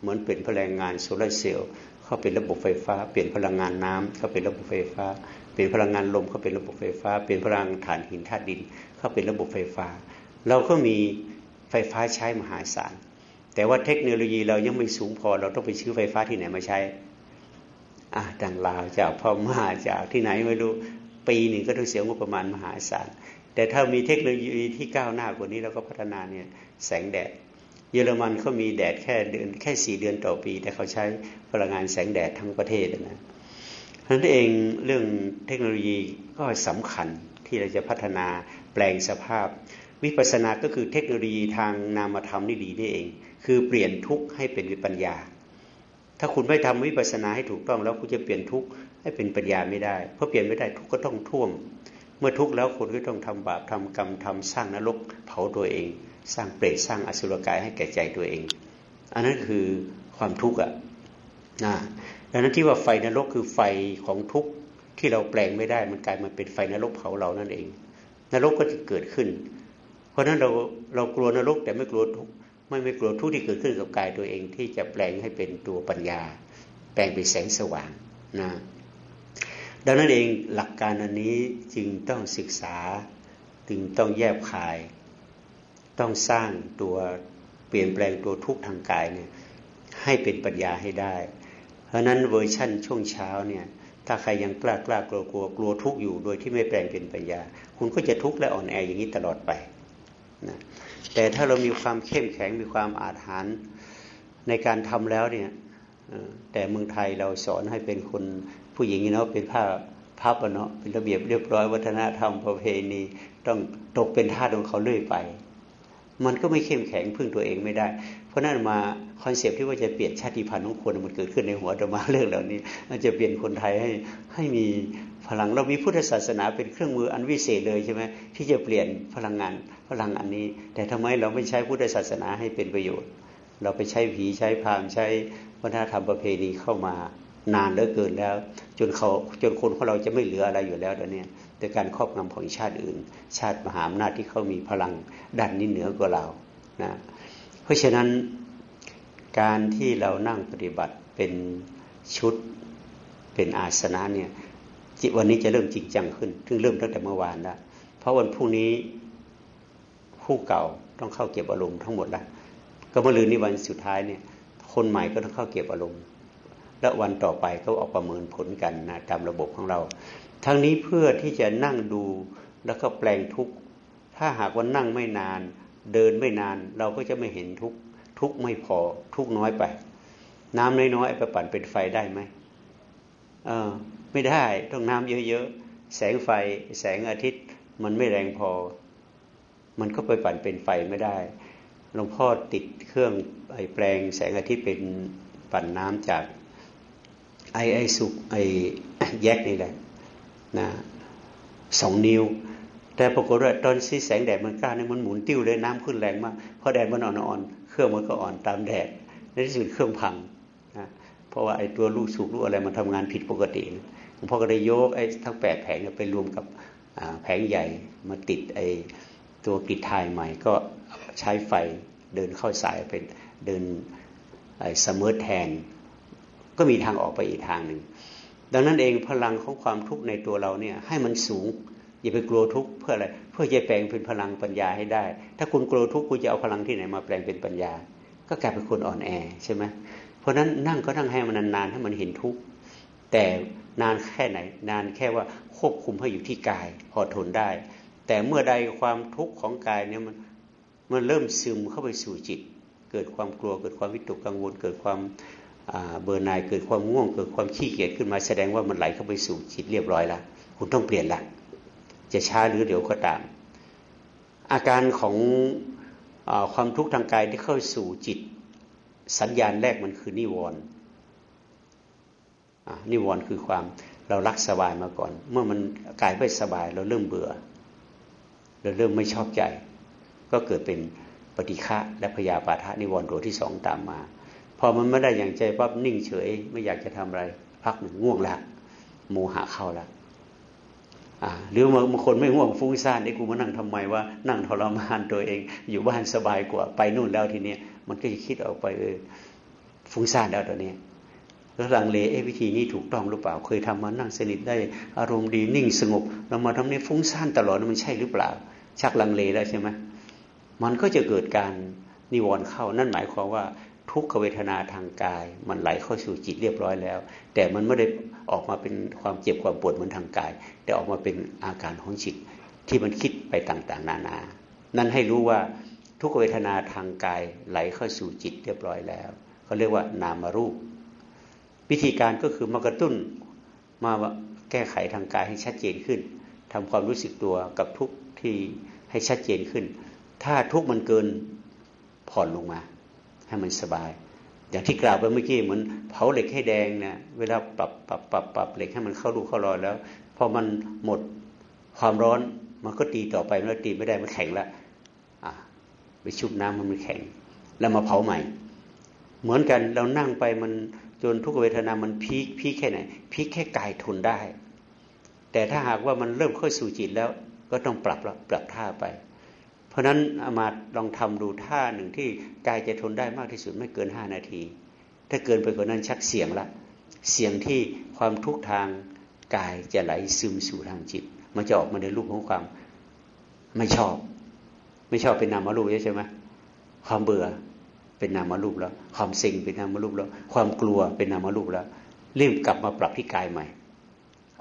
เหมือนเป็นพลังงานโซลาร์เซลล์ เข้าเป็นระบบไฟฟ้า เปลี่ยนพลังงานน้ำเข้าเป็นระบบไฟฟ้า เปลี่ยนพลังงานลมเข้าเป็นระบบไฟฟ้า เปลี่ยนพลังถ่านหินธาตุดิน เข้าเป็นระบบไฟฟ้า เราก็มีไฟฟ้าใช้มหาศาล แต่ว่าเทคโนโลยีเรายังไม่สูงพอ เราต้องไปซื้อไฟฟ้าที่ไหนมาใช้ต่างลาวจากพ่อมาจากที่ไหนไม่รู้ ปีหนึ่งก็ต้องเสียงบประมาณมหาศาล แต่ถ้ามีเทคโนโลยีที่ก้าวหน้ากว่านี้เราก็พัฒนาเนี่ยแสงแดด เยอรมันเขามีแดดแค่เดือนแค่สี่เดือนต่อปี แต่เขาใช้พลังงานแสงแดดทั้งประเทศนะนั้นเองเรื่องเทคโนโลยีก็สำคัญที่เราจะพัฒนาแปลงสภาพ วิปัสสนาก็คือเทคโนโลยีทางนามธรรมนี่ดีนี่เอง คือเปลี่ยนทุกข์ให้เป็นวิปัญญา ถ้าคุณไม่ทำวิปัสสนาให้ถูกต้องแล้วคุณจะเปลี่ยนทุกข์ให้เป็นปัญญาไม่ได้เพราะเปลี่ยนไม่ได้ทุกข์ก็ต้องท่วม เมื่อทุกข์แล้วคุณก็ต้องทำบาปทำกรรมทำสร้างนรกเผาตัวเอง สร้างเปรตสร้างอสุรกายให้แก่ใจตัวเอง อันนั้นคือความทุกข์อะนะดังนั้นที่ว่าไฟนรกคือไฟของทุกข์ที่เราแปลงไม่ได้มันกลายมาเป็นไฟนรกเผาเรานั่นเอง นรกก็จะเกิดขึ้น เพราะฉะนั้นเราเรากลัวนรกแต่ไม่กลัวทุกข์ไม่ไม่กลัวทุกข์ที่เกิดขึ้นกับกายตัวเอง ที่จะแปลงให้เป็นตัวปัญญา แปลงเป็นแสงสว่างนะดังนั้นเองหลักการอันนี้จึงต้องศึกษาจึงต้องแยบคาย ต้องสร้างตัวเปลี่ยนแปลงตัวทุกข์ทางกายเนี่ยให้เป็นปัญญาให้ได้ เพราะนั้นเวอร์ชั่นช่วงเช้าเนี่ยถ้าใครยังกล้ากล้ากลัวกลัวกลัวทุกข์อยู่โดยที่ไม่แปลงเป็นปัญญา คุณก็จะทุกข์และอ่อนแออย่างนี้ตลอดไปนะแต่ถ้าเรามีความเข้มแข็งมีความอาถรรในการทำแล้วเนี่ยแต่เมืองไทยเราสอนให้เป็นคนผู้หญิงเนาะเป็นผ้าพับเนาะเป็นระเบียบเรียบร้อยวัฒนธรรมประเพณี ต้องตกเป็นทาสของเขาเรื่อยไป มันก็ไม่เข้มแข็งพึ่งตัวเองไม่ได้ เพราะนั้นมาคอนเซปที่ว่าจะเปลี่ยนชาติพันธุ์ของคนมันเกิดขึ้นในหัวธรรมาเรื่องเหล่านี้มันจะเปลี่ยนคนไทยให้ให้มีพลังเรามีพุทธศาสนาเป็นเครื่องมืออันวิเศษเลยใช่ไหมที่จะเปลี่ยนพลังงานพลังอันนี้ แต่ทำไมเราไม่ใช้พุทธศาสนาให้เป็นประโยชน์ เราไปใช้ผีใช้พามใช้วัฒนธรรมประเพณีเข้ามา นานเหลือเกินแล้ว จนเขาจนคนของเราจะไม่เหลืออะไรอยู่แล้วเดี๋ยวนี้โดยการครอบงำของชาติอื่น ชาติมหาอำนาจที่เขามีพลังดันนี้เหนือกว่าเรานะเพราะฉะนั้นการที่เรานั่งปฏิบัติเป็นชุดเป็นอาสนะเนี่ยวันนี้จะเริ่มจริงจังขึ้นซึ่งเริ่มตั้งแต่เมื่อวานแล้วเพราะวันพรุ่งนี้ผู้เก่าต้องเข้าเก็บอารมณ์ทั้งหมดล้วก็เมื่อลืนนี้วันสุดท้ายเนี่ย คนใหม่ก็ต้องเข้าเก็บอารมณ์ และวันต่อไปก็ออกประเมินผลกันนะตามระบบของเรา ทั้งนี้เพื่อที่จะนั่งดูแล้วก็แปลงทุกถ้าหากว่านั่งไม่นาน เดินไม่นาน เราก็จะไม่เห็นทุกทุกไม่พอทุกน้อยไป น้ำน้อยๆไปปั่นเป็นไฟได้ไหมเออไม่ได้ต้องน้ำเยอะๆแสงไฟ แสงอาทิตย์มันไม่แรงพอ มันก็ไปปั่นเป็นไฟไม่ได้หลวงพ่อติดเครื่องไอแปลงแสงอาทิตย์เป็นปั่นน้ำจาก ไอไอสุกไอแยกนี่แหละนะสองนิ้ว แต่ปรากฏว่าตอนที่แสงแดดมันกล้าเนี่ยมันหมุนติ้วเลยน้ำขึ้นแรงมากเพราะแดดมันอ่อนๆเครื่องมันก็อ่อนตามแดดในที่สุดเครื่องพังนะเพราะว่าไอ้ตัวลูกสูบลูกอะไรมันทำงานผิดปกติหลวงพ่อก็ได้ยกไอ้ทั้งแปดแผงไปรวมกับแผงใหญ่มาติดไอ้ตัวกริดทายใหม่ ก็ใช้ไฟเดินเข้าสายเป็นเดินไอเสมอแทน ก็มีทางออกไปอีกทางหนึ่งดังนั้นเองพลังของความทุกข์ในตัวเราเนี่ยให้มันสูง อย่าไปกลัวทุกข์เพื่ออะไรเพื่อจะแปลงเป็นพลังปัญญาให้ได้ ถ้าคุณกลัวทุกข์คุณจะเอาพลังที่ไหนมาแปลงเป็นปัญญา ก็กลายเป็นคนอ่อนแอใช่ไหมเพราะนั้นนั่งก็นั่งให้มันนานๆให้มันเห็นทุกข์แต่นานแค่ไหน นานแค่ว่าควบคุมให้อยู่ที่กายพอทนได้ แต่เมื่อใดความทุกข์ของกายเนี่ยมันมันเริ่มซึมเข้าไปสู่จิต เกิดความกลัวเกิดความวิตกกังวล เกิดความ เบอร์นายเกิดความง่วงเกิดความขี้เกียจขึ้นมาแสดงว่ามันไหลเข้าไปสู่จิตเรียบร้อยแล้วคุณต้องเปลี่ยนละจะช้าหรือเดี๋ยวก็ตาม อาการของอความทุกข์ทางกายที่เข้าสู่จิต สัญญาณแรกมันคือนิวรณ์นิวรณ์คือความเรารักสบายมาก่อน เมื่อมันกายไม่สบาย เราเริ่มเบื่อ เราเริ่มไม่ชอบใจ ก็เกิดเป็นปฏิฆะและพยาปาทะนิวรณ์ตัวที่สองตามมา พอมันไม่ได้อย่างใจปั๊บนิ่งเฉย ไม่อยากจะทำอะไร พักหนึ่งง่วงละโมหะเข้าละหรือบางคนไม่ง่วงฟุ้งซ่านไอ้กูมานั่งทำไมว่านั่งทรมานตัวเอง อยู่บ้านสบายกว่า ไปนู่นแล้วทีเนี้ยมันก็จะคิดออกไปเออฟุ้งซ่านแล้วตอนนี้แล้วลังเลเอวิธีนี้ถูกต้องหรือเปล่า เคยทำมานั่งสนิทได้อารมณ์ดีนิ่งสงบ เรามาทำนี้ฟุ้งซ่านตลอดมันใช่หรือเปล่า ชักลังเลแล้วใช่ไหมมันก็จะเกิดการนิวรณ์เข้านั่นหมายความว่า ทุกขเวทนาทางกาย มันไหลเข้าสู่จิตเรียบร้อยแล้ว แต่มันไม่ได้ออกมาเป็นความเจ็บความปวดเหมือนทางกาย แต่ออกมาเป็นอาการของจิตที่มันคิดไปต่างๆ นานา นั่นให้รู้ว่าทุกขเวทนาทางกายไหลเข้าสู่จิตเรียบร้อยแล้วเขาเรียกว่านามารูป วิธีการก็คือมากระตุ้นมาแก้ไขทางกายให้ชัดเจนขึ้นทำความรู้สึกตัวกับทุกที่ให้ชัดเจนขึ้น ถ้าทุกมันเกินผ่อนลงมา ให้มันสบาย อย่างที่กล่าวไปเมื่อกี้เหมือนเผาเหล็กให้แดงเนี่ยเวลาปรับปรับปรับปรับเหล็กให้มันเข้ารูเข้ารอยแล้วพอมันหมดความร้อนมันก็ตีต่อไปเมื่อตีไม่ได้มันแข็งแล้วอะไปชุบน้ำมันมันแข็ง แล้วมาเผาใหม่ เหมือนกันเรานั่งไปมันจนทุกเวทนามันพีคพีคแค่ไหนพีคแค่กายทนได้ แต่ถ้าหากว่ามันเริ่มเข้าสู่จิตแล้วก็ต้องปรับแล้วปรับท่าไป เพราะนั้นอามาลองทำดูท่าหนึ่งที่กายจะทนได้มากที่สุดไม่เกินห้านาที ถ้าเกินไปกว่านั้นชักเสี่ยงละ เสี่ยงที่ความทุกข์ทางกายจะไหลซึมสู่ทางจิต มันจะออกมาในรูปของความไม่ชอบ ไม่ชอบเป็นนามรูปใช่ไหมความเบื่อเป็นนามรูปแล้ว ความเซ็งเป็นนามรูปแล้ว ความกลัวเป็นนามรูปแล้วรีบกลับมาปรับที่กายใหม่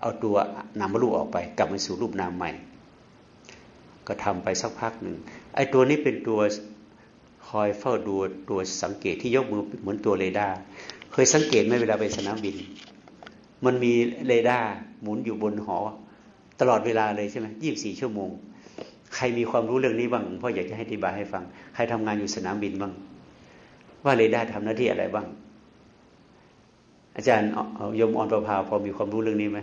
เอาตัวนามรูปออกไป กลับมาสู่รูปนามใหม่ ก็ทำไปสักพักหนึ่งไอ้ตัวนี้เป็นตัวคอยเฝ้าดูตัวสังเกตที่ยกมือเหมือนตัวเรดาร์เคยสังเกตไหมเวลาไปสนามบิน มันมีเรดาร์หมุนอยู่บนหอ ตลอดเวลาเลยใช่ไหมยี่บสี่ชั่วโมง ใครมีความรู้เรื่องนี้บ้างพ่ออยากจะให้อธิบายให้ฟัง ใครทำงานอยู่สนามบินบ้าง ว่าเรดาร์ทำหน้าที่อะไรบ้าง อาจารย์ยมอ่อนประภาพอมีความรู้เรื่องนี้ไหม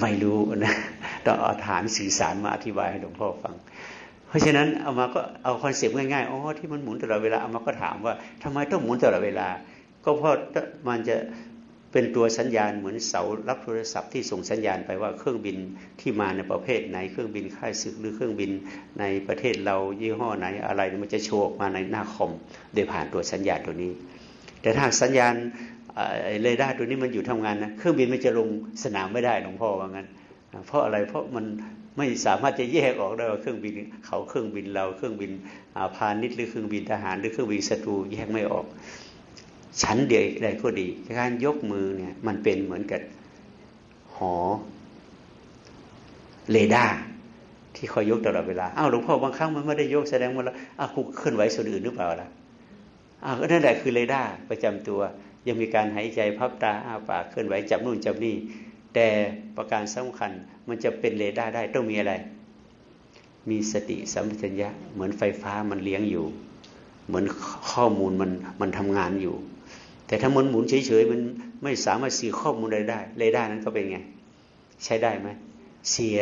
ไม่รู้นะต้องเอาทหารสื่อสารมาอธิบายให้หลวงพ่อฟัง เพราะฉะนั้นอาตมาก็เอา concept ง่ายๆอ๋อที่มันหมุนตลอดเวลาอาตมาก็ถามว่าทำไมต้องหมุนตลอดเวลา ก็เพราะมันจะเป็นตัวสัญญาณเหมือนเสารับโทรศัพท์ที่ส่งสัญญาณไปว่าเครื่องบินที่มาในประเภทไหนเครื่องบินข้าศึกหรือเครื่องบินในประเทศเรายี่ห้อไหนอะไรมันจะโชว์มาในหน้าคอมโดยผ่านตัวสัญญาณตัวนี้ แต่ถ้าสัญญาณ เรดาร์ตัวนี้มันหยุดทำงานนะเครื่องบินมันจะลงสนามไม่ได้หลวงพ่อว่างั้น เพราะอะไรเพราะมันไม่สามารถจะแยกออกได้ว่าเครื่องบินเขาเครื่องบินเราเครื่องบินพาณิชย์หรือเครื่องบินทหาร หรือเครื่องบินศัตรูแยกไม่ออก ฉันเดียวใดก็ดี การยกมือเนี่ยมันเป็นเหมือนกับหอเรดาร์ที่คอยยกตลอดเวลาอ้าวหลวงพ่อบางครั้งมันไม่ได้ยกแสดงว่าอ้าวคุณเคลื่อนไหวส่วนอื่นหรือเปล่าล่ะอ้าวนั่นแหละคือเรดาร์ประจำตัว ยังมีการหายใจพริบตาอ้าปากเคลื่อนไหวจับนู่นจับนี่ แต่ประการสำคัญมันจะเป็นเรดาร์ได้ต้องมีอะไร มีสติสัมปชัญญะเหมือนไฟฟ้ามันเลี้ยงอยู่ เหมือนข้อมูลมันมันทำงานอยู่ แต่ถ้ามันหมุนเฉยๆมันไม่สามารถสื่อข้อมูลใดได้เรดาร์นั้นก็เป็นไง ใช้ได้ไหมเสีย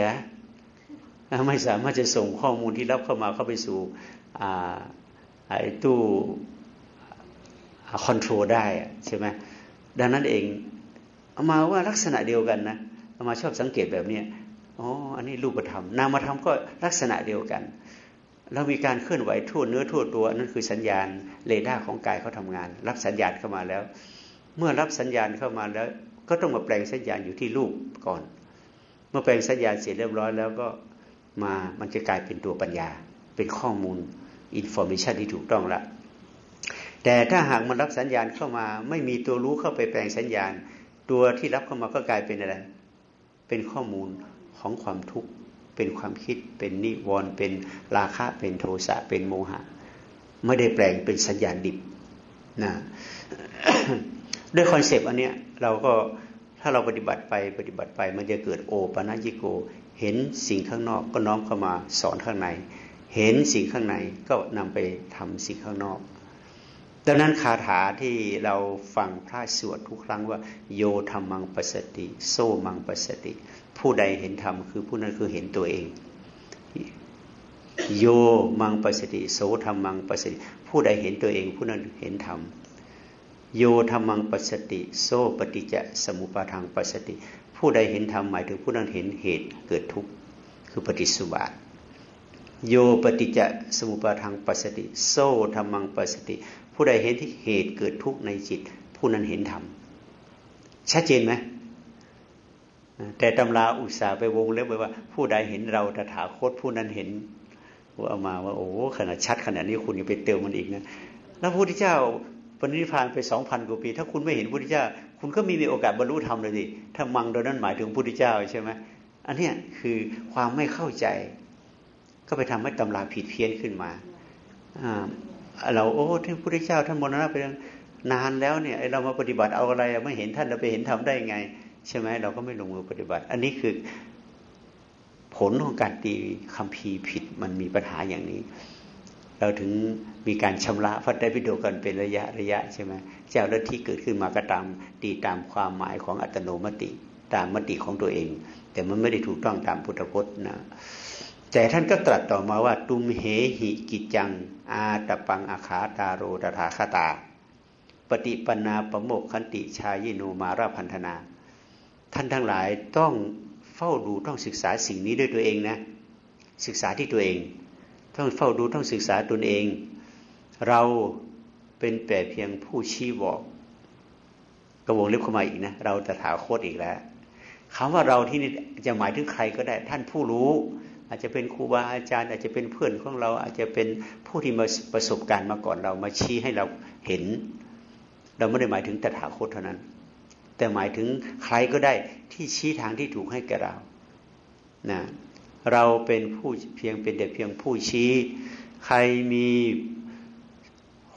ไม่สามารถจะส่งข้อมูลที่รับเข้ามาเข้าไปสู่ไอ้ตู้ คอนโทรลได้ใช่ไหมดังนั้นเองเอามาว่าลักษณะเดียวกันนะเอามาชอบสังเกตแบบนี้อ๋ออันนี้รูปธรรมนามธรรมก็ลักษณะเดียวกัน เรามีการเคลื่อนไหวทั่วเนื้อทั่วตัวนั่นคือสัญญาณเรดาร์ของกายเขาทำงาน รับสัญญาณเข้ามาแล้ว เมื่อรับสัญญาณเข้ามาแล้ว ก็ต้องมาแปลงสัญญาณอยู่ที่รูปก่อน เมื่อแปลงสัญญาณเสร็จเรียบร้อยแล้วก็มามันจะกลายเป็นตัวปัญญา เป็นข้อมูล information ที่ถูกต้องละ แต่ถ้าหากมันรับสัญญาณเข้ามา ไม่มีตัวรู้เข้าไปแปลงสัญญาณ ตัวที่รับเข้ามาก็กลายเป็นอะไร เป็นข้อมูลของความทุกข์เป็นความคิดเป็นนิวรณ์เป็นราคะเป็นโทสะเป็นโมหะ ไม่ได้แปลงเป็นสัญญาณดิบนะด้วย concept อันเนี้ยเราก็ถ้าเราปฏิบัติไปปฏิบัติไป มันจะเกิดโอปนัญิโก เห็นสิ่งข้างนอกก็น้อมเข้ามาสอนข้างใน เห็นสิ่งข้างในก็นำไปทำสิ่งข้างนอก ดังนั้นคาถาที่เราฟังพระสวดทุกครั้งว่า โยธรรมังปัสสติ โซมังปัสสติ ผู้ใดเห็นธรรมคือผู้นั้นคือเห็นตัวเอง โยมังปัสสติโสธรรมังปัสสติ ผู้ใดเห็นตัวเอง ผู้นั้นเห็นธรรมโยธรรมังปัสสติโซปฏิจจสมุปาทางปัสสติ ผู้ใดเห็นธรรมหมายถึงผู้นั้นเห็นเหตุเกิดทุกข์คือปฏิสุบาทโยปฏิจจสมุปาทางปัสสติ โซธรรมังปัสสติ ผู้ใดเห็นที่เหตุเกิดทุกข์ในจิต ผู้นั้นเห็นธรรมชัดเจนไหมแต่ตำราอุตสาไปวงเล็บไว้ว่า ผู้ใดเห็นเราตถาคตผู้นั้นเห็นว่ามาว่าโอ้ขนาดชัดขนาดนี้คุณยังไปเติมมันอีกนะแล้วพระพุทธเจ้าปณิพานไปสองพันกว่าปี ถ้าคุณไม่เห็นพระพุทธเจ้า คุณก็มีมีโอกาสบรรลุธรรมเลยดิถ้ามังโดยนั้นหมายถึงพระพุทธเจ้าใช่ไหมอันนี้คือความไม่เข้าใจ ก็ไปทำให้ตำราผิดเพี้ยนขึ้นมา เราโอ้ที่พระพุทธเจ้าท่านมรณะไปนานแล้วเนี่ยเรามาปฏิบัติเอาอะไรไม่เห็นท่านเราไปเห็นทำได้ไง ใช่ไหมเราก็ไม่ลงมือปฏิบัติ อันนี้คือผลของการตีคำพีผิดมันมีปัญหาอย่างนี้ เราถึงมีการชำระพระไตรปิฎกกันเป็นระยะระยะใช่ไหมเจ้าลัทธิเกิดขึ้นมาก็ตามตีตามความหมายของอัตโนมติ ตามมติของตัวเอง แต่มันไม่ได้ถูกต้องตามพุทธพจน์นะ แต่ท่านก็ตรัสต่อมาว่า ตุมเหหิกิจัง อาตปังอาคาตาโรตถาคตา ปฏิปนาปโมกขันติชายโนมาราพันธนา ท่านทั้งหลายต้องเฝ้าดูต้องศึกษาสิ่งนี้ด้วยตัวเองนะ ศึกษาที่ตัวเอง ต้องเฝ้าดูต้องศึกษาตนเอง เราเป็นแต่เพียงผู้ชี้บอกกระวงเล็บเข้ามาอีกนะ เราตถาโคตอีกแล้วคำว่าเราที่นี่จะหมายถึงใครก็ได้ ท่านผู้รู้ อาจจะเป็นครูบาอาจารย์ อาจจะเป็นเพื่อนของเรา อาจจะเป็นผู้ที่มาประสบการณ์มาก่อนเรามาชี้ให้เราเห็น เราไม่ได้หมายถึงตถาคตเท่านั้น แต่หมายถึงใครก็ได้ที่ชี้ทางที่ถูกให้แก่เรานะเราเป็นผู้เพียงเป็นเด็กเพียงผู้ชี้ ใครมี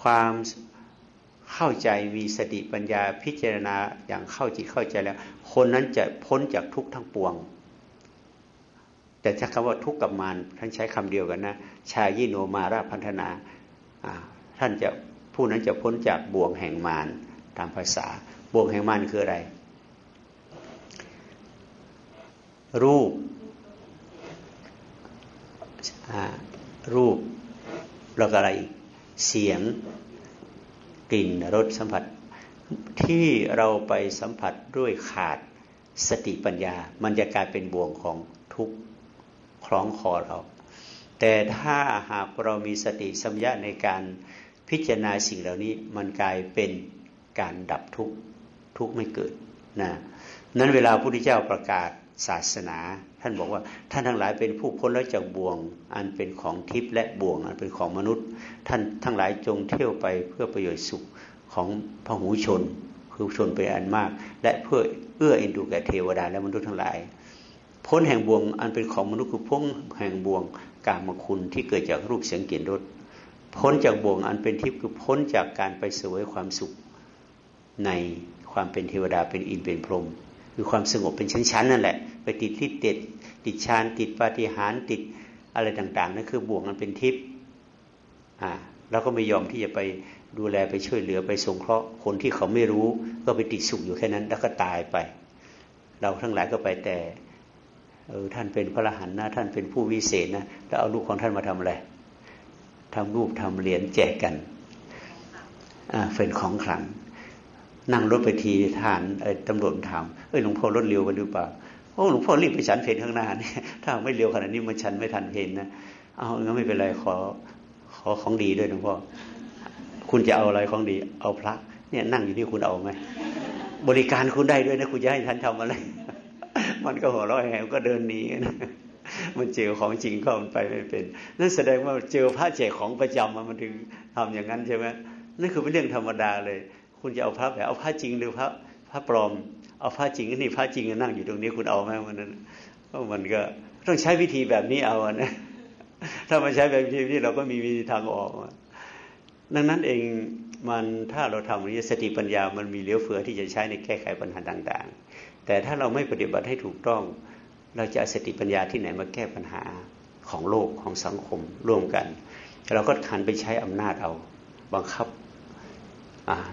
ความเข้าใจมีสติปัญญาพิจารณาอย่างเข้าจิตเข้าใจแล้ว คนนั้นจะพ้นจากทุกข์ทั้งปวง แต่ถ้าคำว่าทุกข์กับมารท่านใช้คำเดียวกันนะชายิโนมาราพันธนาท่านจะผู้นั้นจะพ้นจากบ่วงแห่งมารตามภาษา บ่วงแห่งมารคืออะไร รูปรูปแล้วก็อะไร เสียงกลิ่นรสสัมผัส ที่เราไปสัมผัสด้วยขาดสติปัญญา มันจะกลายเป็นบ่วงของทุกข์ ล้องคอเรา แต่ถ้าหากเรามีสติสัมยาในการพิจารณาสิ่งเหล่านี้มันกลายเป็นการดับทุกข์ทุกข์ไม่เกิดนะนั้นเวลาพระพุทธเจ้าประกาศศาสนา ท่านบอกว่าท่านทั้งหลายเป็นผู้พ้นแล้วจากบ่วง อันเป็นของทิพย์และบ่วง อันเป็นของมนุษย์ ท่านทั้งหลายจงเที่ยวไปเพื่อประโยชน์สุขของพหูชนคือชนเป็นอันมาก และเพื่อเอื้อเอ็นดูแก่เทวดาและมนุษย์ทั้งหลาย พ้นแห่งบ่วงอันเป็นของมนุษย์คือพ้นแห่งบ่วงกามคุณที่เกิดจากรูปเสียงกลิ่นรสพ้นจากบ่วงอันเป็นทิพย์คือพ้นจากการไปเสวยความสุขในความเป็นเทวดาเป็นอินเป็นพรหมคือความสงบเป็นชั้นๆนั่นแหละ ไปติดที่ติดติดฌานติดปาฏิหาริย์ติดอะไรต่างๆนั่นคือบ่วงมันเป็นทิพย์อ่าแล้วก็ไม่ยอมที่จะไปดูแลไปช่วยเหลือไปสงเคราะห์คนที่เขาไม่รู้ ก็ไปติดสุขอยู่แค่นั้น แล้วก็ตายไป เราทั้งหลายก็ไปแต่ เออท่านเป็นพระอรหันต์นะ ท่านเป็นผู้วิเศษนะแล้วเอาลูกของท่านมาทำอะไรทำรูปทำเหรียญแจกกันอ่าเป็นของขลัง นั่งรถไปทีทานตำรวจถามเอ้ยหลวงพ่อรถเร็วกันหรือเปล่าโอ้หลวงพ่อรีบไปฉันเพลข้างหน้านี่ถ้าไม่เร็วขนาดนี้มันฉันไม่ทันเพลนะเอางั้นไม่เป็นไรขอขอของดีด้วยหลวงพ่อคุณจะเอาอะไรของดี เอาพระ เนี่ยนั่งอยู่ที่คุณเอาไหมบริการคุณได้ด้วยนะคุณจะให้ท่านทำอะไร มันก็หัวเราะแหงก็เดินหนีนะมันเจอของจริงก็มันไปไม่เป็น นั่นแสดงว่าเจอพระแจกของประจำมันถึงทำอย่างนั้นใช่ไหมนั่นคือเป็นเรื่องธรรมดาเลย คุณจะเอาพระแบบเอาพระจริงหรือพระพระปลอม เอาพระจริงนี่พระจริงนั่งอยู่ตรงนี้คุณเอาไหมวันนั้นก็มันก็ต้องใช้วิธีแบบนี้เอานะถ้ามันใช้แบบวิธีนี้เราก็มีวิธีทางออกดังนั้นเองมันถ้าเราทำนี้สติปัญญามันมีเลี้ยวเฟือที่จะใช้ในแก้ไขปัญหาต่าง ๆ แต่ถ้าเราไม่ปฏิบัติให้ถูกต้อง เราจะสติปัญญาที่ไหนมาแก้ปัญหาของโลกของสังคมร่วมกัน เราก็ขันไปใช้อำนาจเอาบังคับ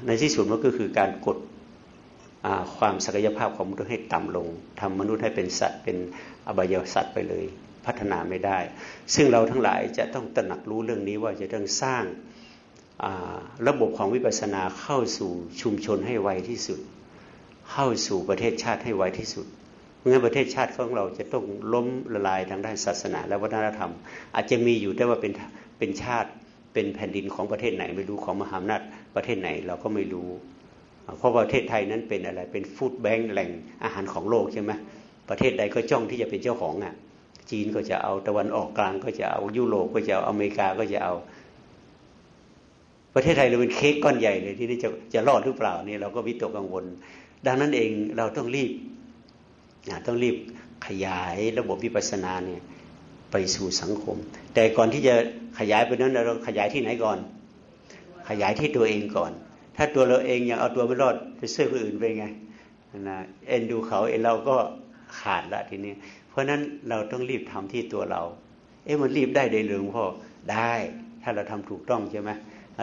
ในที่สุดมันก็คือการกดความศักยภาพของมนุษย์ให้ต่ำลงทำมนุษย์ให้เป็นสัตว์เป็นอบายสัตว์ไปเลย พัฒนาไม่ได้ ซึ่งเราทั้งหลายจะต้องตระหนักรู้เรื่องนี้ว่าจะต้องสร้างระบบของวิปัสสนาเข้าสู่ชุมชนให้ไวที่สุด เข้าสู่ประเทศชาติให้ไวที่สุดเมื่อประเทศชาติของเราจะต้องล้มละลายทางด้านศาสนา และวัฒนธรรม อาจจะมีอยู่แต่ว่าเป็นเป็นชาติเป็นแผ่นดินของประเทศไหนไม่รู้ของมหาอำนาจประเทศไหนเราก็ไม่รู้ เพราะประเทศไทยนั้นเป็นอะไรเป็นฟู้ดแบงค์แหล่งอาหารของโลกใช่ไหมประเทศใดก็จ้องที่จะเป็นเจ้าของอะจีนก็จะเอาตะวันออกกลางก็จะเอายุโรปก็จะเอาอเมริกาก็จะเอา ประเทศไทยเราเป็นเค้กก้อนใหญ่เลยที่นี่จะจะรอดหรือเปล่านี่เราก็วิตกกังวล ดังนั้นเองเราต้องรีบต้องรีบขยายระบบวิปัสสนาเนี่ยไปสู่สังคม แต่ก่อนที่จะขยายไปนั้นเราขยายที่ไหนก่อน ขยายที่ตัวเองก่อน ถ้าตัวเราเองยังเอาตัวไม่รอดไปช่วยคนอื่นไปไงนะเอ็นดูเขาเอ็นเราก็ขาดละทีนี้ เพราะนั้นเราต้องรีบทำที่ตัวเรา เอ๊ะมันรีบได้เดหรือพ่อได้ ถ้าเราทำถูกต้องใช่ไหม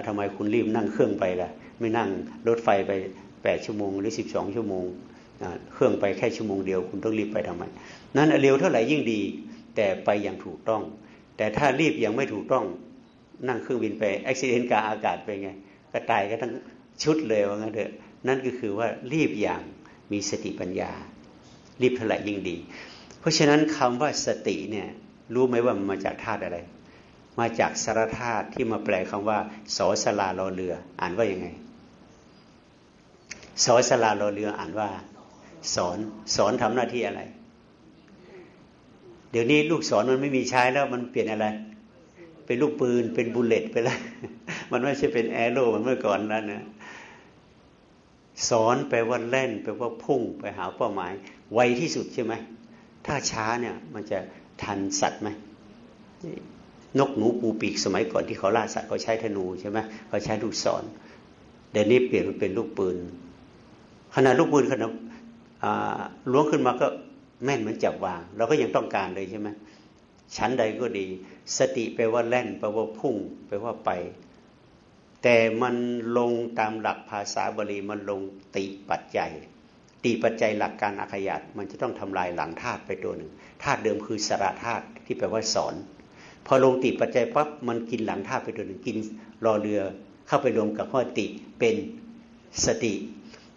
ทำไมคุณรีบนั่งเครื่องไปล่ะ ไม่นั่งรถไฟไป แปดชั่วโมง หรือสิบสองชั่วโมงเครื่องไปแค่ชั่วโมงเดียวคุณต้องรีบไปทำไม นั้นเร็วเท่าไหร่ยิ่งดี แต่ไปอย่างถูกต้อง แต่ถ้ารีบยังไม่ถูกต้องนั่งเครื่องบินไปอุบิเหตุกาอากาศไปไงก็ตายก็ทั้งชุดเลยว่างั้นเถอะนั่นก็คือว่ารีบอย่างมีสติปัญญา รีบเท่าไหร่ยิ่งดี เพราะฉะนั้นคำว่าสติเนี่ยรู้ไหมว่ามันมาจากธาตุอะไร มาจากสารธาตุที่มาแปลคำว่าสอสลารอเรือ อ่านว่ายังไง สอสลารเรืออ่านว่า สอนสอนทำหน้าที่อะไร เดี๋ยวนี้ลูกศรมันไม่มีใช้แล้วมันเปลี่ยนอะไร เป็นลูกปืนเป็นบุลเลตไปแล้วมันไม่ใช่เป็นแอโร่เหมือนเมื่อก่อนแล้วนะสอนแปลว่าเล่นแปลว่าพุ่งไปหาเป้าหมาย ไวที่สุดใช่ไหมถ้าช้าเนี่ยมันจะทันสัตว์ไหมนกหนูปูปีกสมัยก่อนที่เขาล่าสัตว์เขาใช้ธนูใช่ไหมเขาใช้ลูกศรเดี๋ยวนี้เปลี่ยนเป็นลูกปืน ขนาดลูกปืนขนาดล้วงขึ้นมาก็แม่นเหมือนจับวาง เราก็ยังต้องการเลยใช่ไหมชั้นใดก็ดี สติแปลว่าแล่นแปลว่าพุ่งแปลว่าไป แต่มันลงตามหลักภาษาบาลีมันลงติปัจจัย ติปัจจัยหลักการอาขยาตมันจะต้องทำลายหลังธาตุไปตัวหนึ่งธาตุเดิมคือสระธาตุที่แปลว่าสอน พอลงติปัจจัยปั๊บมันกินหลังธาตุไปตัวหนึ่งกินรอเรือเข้าไปรวมกับข้อติเป็นสติ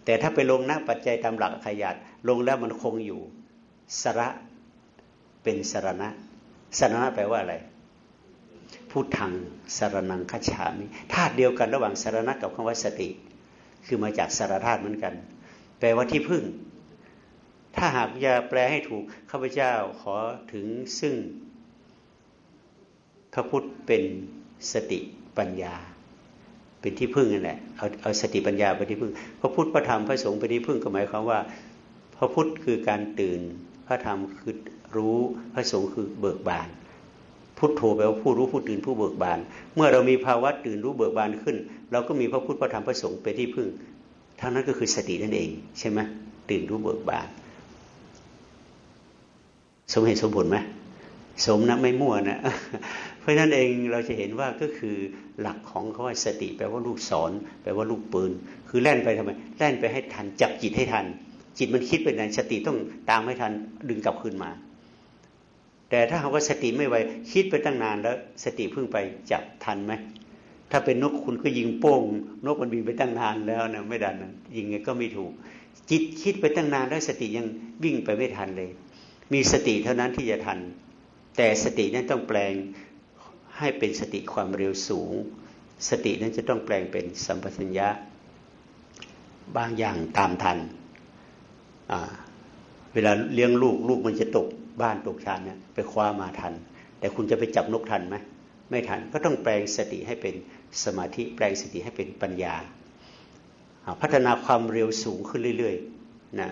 แต่ถ้าไปลงนักปัจจัยตามหลักขยัดลงแล้วมันคงอยู่สระเป็นสรณะสรณะแปลว่าอะไรพูดทางสารนังคฉามิธาตุเดียวกันระหว่างสารณะกับคำว่าสติ คือมาจากสารธาตุเหมือนกัน แปลว่าที่พึ่ง ถ้าหากจะแปลให้ถูกข้าพเจ้าขอถึงซึ่งพระพุทธเป็นสติปัญญา เป็นที่พึ่งนั่นแหละเอาเอาสติปัญญาไปที่พึ่งพระพุทธพระธรรมพระสงฆ์ไปที่พึ่งก็หมายความว่า พระพุทธคือการตื่น พระธรรมคือรู้พระสงฆ์คือเบิกบาน พุทโธแปลว่าผู้รู้ผู้ตื่นผู้เบิกบาน เมื่อเรามีภาวะตื่นรู้เบิกบานขึ้น เราก็มีพระพุทธพระธรรมพระสงฆ์เป็นที่พึ่งทั้งนั้นก็คือสตินั่นเอง ใช่ไหมตื่นรู้เบิกบาน สมเหตุสมผลไหมสมนะไม่มั่วนะ เพราะนั้นเองเราจะเห็นว่าก็คือหลักของเขาว่าสติแปลว่าลูกศรแปลว่าลูกปืน คือแล่นไปทำไมแล่นไปให้ทันจับจิตให้ทัน จิตมันคิดไปไหนสติต้องตามให้ทันดึงกลับคืนมา แต่ถ้าเขาว่าสติไม่ไวคิดไปตั้งนานแล้ว สติเพิ่งไปจับทันไหมถ้าเป็นนกคุณก็ยิงโป้ง นกมันบินไปตั้งนานแล้วนะไม่ดันนะยิงไงก็ไม่ถูก จิตคิดไปตั้งนานแล้วสติยังวิ่งไปไม่ทันเลย มีสติเท่านั้นที่จะทัน แต่สตินั้นต้องแปลง ให้เป็นสติความเร็วสูง สตินั้นจะต้องแปลงเป็นสัมปชัญญะบางอย่างตามทัน เวลาเลี้ยงลูกลูกมันจะตกบ้านตกชานเนี่ยไปคว้ามาทัน แต่คุณจะไปจับนกทันไหมไม่ทันก็ต้องแปลงสติให้เป็นสมาธิแปลงสติให้เป็นปัญญา พัฒนาความเร็วสูงขึ้นเรื่อยๆนะ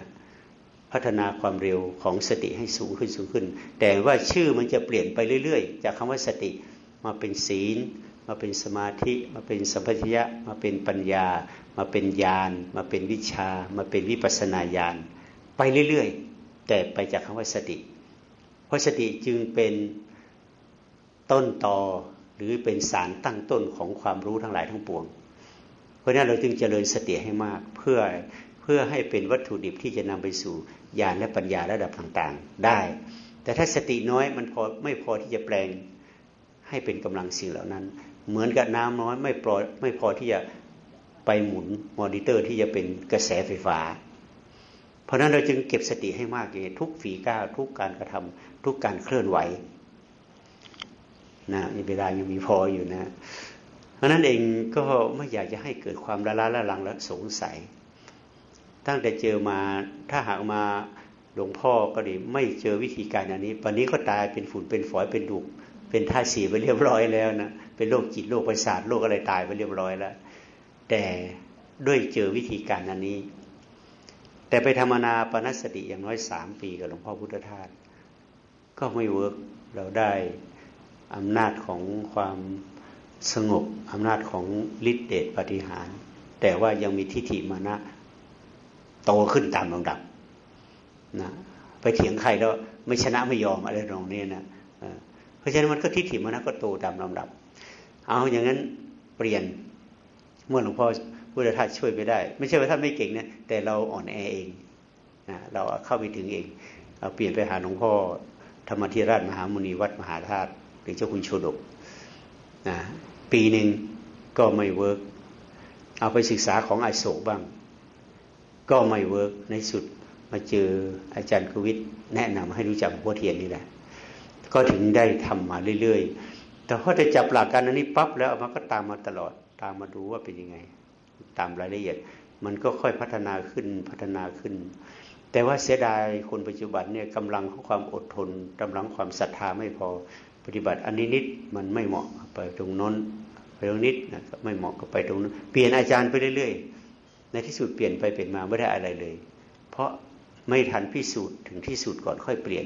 พัฒนาความเร็วของสติให้สูงขึ้นสูงขึ้น แต่ว่าชื่อมันจะเปลี่ยนไปเรื่อย ๆ จากคำว่าสติ มาเป็นศีล มาเป็นสมาธิ มาเป็นสัมปชัญญะมาเป็นปัญญา มาเป็นญาณ มาเป็นวิชา มาเป็นวิปัสนาญาณไปเรื่อยๆ แต่ไปจากคำว่าสติ เพราะสติจึงเป็นต้นตอหรือเป็นสารตั้งต้นของความรู้ทั้งหลายทั้งปวง เพราะนั้นเราจึงเจริญสติให้มากเพื่อเพื่อให้เป็นวัตถุดิบที่จะนำไปสู่ญาณและปัญญาระดับต่างๆ ได้ แต่ถ้าสติน้อยมันพอไม่พอที่จะแปลง ให้เป็นกำลังสิ่งเหล่านั้น เหมือนกับน้ำน้อยไม่พอไม่พอที่จะไปหมุนมอนิเตอร์ที่จะเป็นกระแสไฟฟ้า เพราะนั้นเราจึงเก็บสติให้มากอย่างทุกฝีก้าวทุกการกระทำทุกการเคลื่อนไหวนะเวลายังมีพออยู่นะ เพราะนั้นเองก็ไม่อยากจะให้เกิดความละล้าละลังและสงสัย ตั้งแต่เจอมาถ้าหากมาหลวงพ่อก็ดีไม่เจอวิธีการอันนี้วันนี้ก็ตายเป็นฝุ่นเป็นฝอยเป็นกระดูก เป็นธาตุสี่ไปเรียบร้อยแล้วนะเป็นโรคจิตโรคประสาทโรคอะไรตายไปเรียบร้อยแล้ว แต่ด้วยเจอวิธีการอันนี้ แต่ไปทำอานาปานสติอย่างน้อยสามปีกับหลวงพ่อพุทธทาสก็ไม่ work เราได้อำนาจของความสงบอำนาจของฤทธิเดชปาฏิหาริย์ แต่ว่ายังมีทิฏฐิมานะโตขึ้นตามลำดับนะไปเถียงใครแล้วไม่ชนะไม่ยอมอะไรตรงนี้นะ ราะฉะนั้นมันก็ทิฏฐิมันก็โตตามลำดับ เอาอย่างนั้นเปลี่ยนเมื่อหลวงพ่อพุทธทาสช่วยไปได้ ไม่ใช่ว่าท่านไม่เก่งนะแต่เราอ่อนแอเองนะเราเข้าไปถึงเองเราเปลี่ยนไปหาหลวงพ่อธรรมธีรราชมหามุนีวัดมหาธาตุหรือเจ้าคุณโชดกนะปีหนึ่งก็ไม่ work เอาไปศึกษาของอโศกบ้าง ก็ไม่ work ในสุดมาเจออาจารย์โกวิทแนะนำให้รู้จักหลวงพ่อเทียนนี่แหละ ก็ถึงได้ทำมาเรื่อยๆ แต่พอได้จับหลักการอันนี้ปั๊บแล้วมันก็ตามมาตลอด ตามมาดูว่าเป็นยังไง ตามรายละเอียด มันก็ค่อยพัฒนาขึ้นพัฒนาขึ้น แต่ว่าเสียดายคนปัจจุบันเนี่ยกำลังของความอดทนกำลังความศรัทธาไม่พอปฏิบัติอันนี้นิดมันไม่เหมาะไปตรงน้นไปตรงนิดนะไม่เหมาะก็ไปตรงนั้นเปลี่ยนอาจารย์ไปเรื่อยๆ ในที่สุดเปลี่ยนไปเปลี่ยนมาไม่ได้อะไรเลย เพราะไม่ทันพิสูจน์ถึงที่สุดก่อนค่อยเปลี่ยน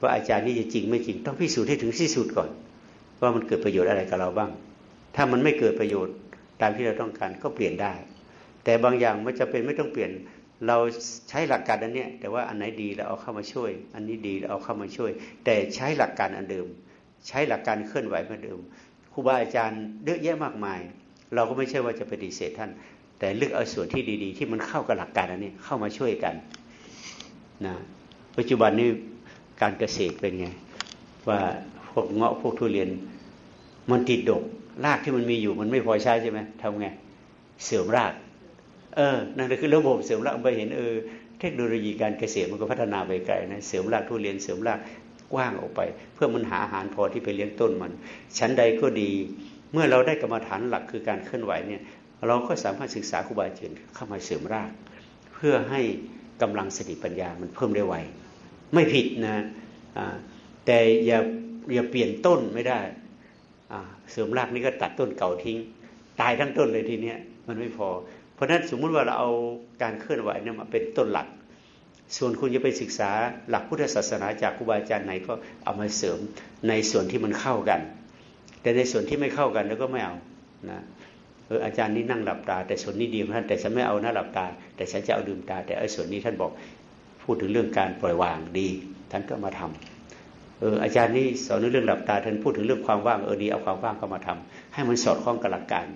ว่าอาจารย์นี่จะจริงไม่จริง ต้องพิสูจน์ให้ถึงที่สุดก่อน ว่ามันเกิดประโยชน์อะไรกับเราบ้าง ถ้ามันไม่เกิดประโยชน์ตามที่เราต้องการก็เปลี่ยนได้ แต่บางอย่างไม่จะเป็นไม่ต้องเปลี่ยนเราใช้หลักการอันนี้แต่ว่าอันไหนดีเราเอาเข้ามาช่วย อันนี้ดีเราเอาเข้ามาช่วย แต่ใช้หลักการอันเดิม ใช้หลักการเคลื่อนไหวเหมือนเดิมครูบาอาจารย์เยอะแยะมากมาย เราก็ไม่ใช่ว่าจะปฏิเสธท่าน แต่เลือกเอาส่วนที่ดี ๆ ที่มันเข้ากับหลักการอันนี้เข้ามาช่วยกันนะปัจจุบันนี้ การเกษตรเป็นไง ว่าพวกเงาะพวกทุเรียน มันติดดกรากที่มันมีอยู่มันไม่พอใช้ใช่ไหมทำไง เสริมราก เออ นั่นคือระบบเสริมรากไปเห็นเออเทคโนโลยีการเกษตรมันก็พัฒนาไปไกลนะเสริมรากทุเรียนเสริมรากกว้างออกไป เพื่อมันหาอาหารพอที่ไปเลี้ยงต้นมัน ชั้นใดก็ดี เมื่อเราได้กรรมฐานหลักคือการเคลื่อนไหวเนี่ยเราก็สามารถศึกษาครูบาอาจารย์เข้ามาเสริมราก เพื่อให้กำลังสติปัญญามันเพิ่มได้ไว ไม่ผิดนะแต่อย่าอย่าเปลี่ยนต้นไม่ได้เสริมรากนี่ก็ตัดต้นเก่าทิ้ง ตายทั้งต้นเลยทีเนี้ยมันไม่พอ เพราะนั้นสมมุติว่าเราเอาการเคลื่อนไหวเนี่ยมาเป็นต้นหลัก ส่วนคุณจะไปศึกษาหลักพุทธศาสนาจากครูบาอาจารย์ไหนก็เอามาเสริมในส่วนที่มันเข้ากัน แต่ในส่วนที่ไม่เข้ากันแล้วก็ไม่เอานะเอออาจารย์นี่นั่งหลับตา แต่ส่วนนี้ดีท่านแต่ฉันไม่เอาหน้าหลับตา แต่ฉันจะเอาดื่มตา แต่ไอ้ส่วนนี้ท่านบอก พูดถึงเรื่องการปล่อยวางดี ท่านก็มาทำเอออาจารย์นี่สอนเรื่องหลับตาท่านพูดถึงเรื่องความว่างเออดีเอาความว่างเข้ามาทำให้มันสอดคล้องกับหลักการ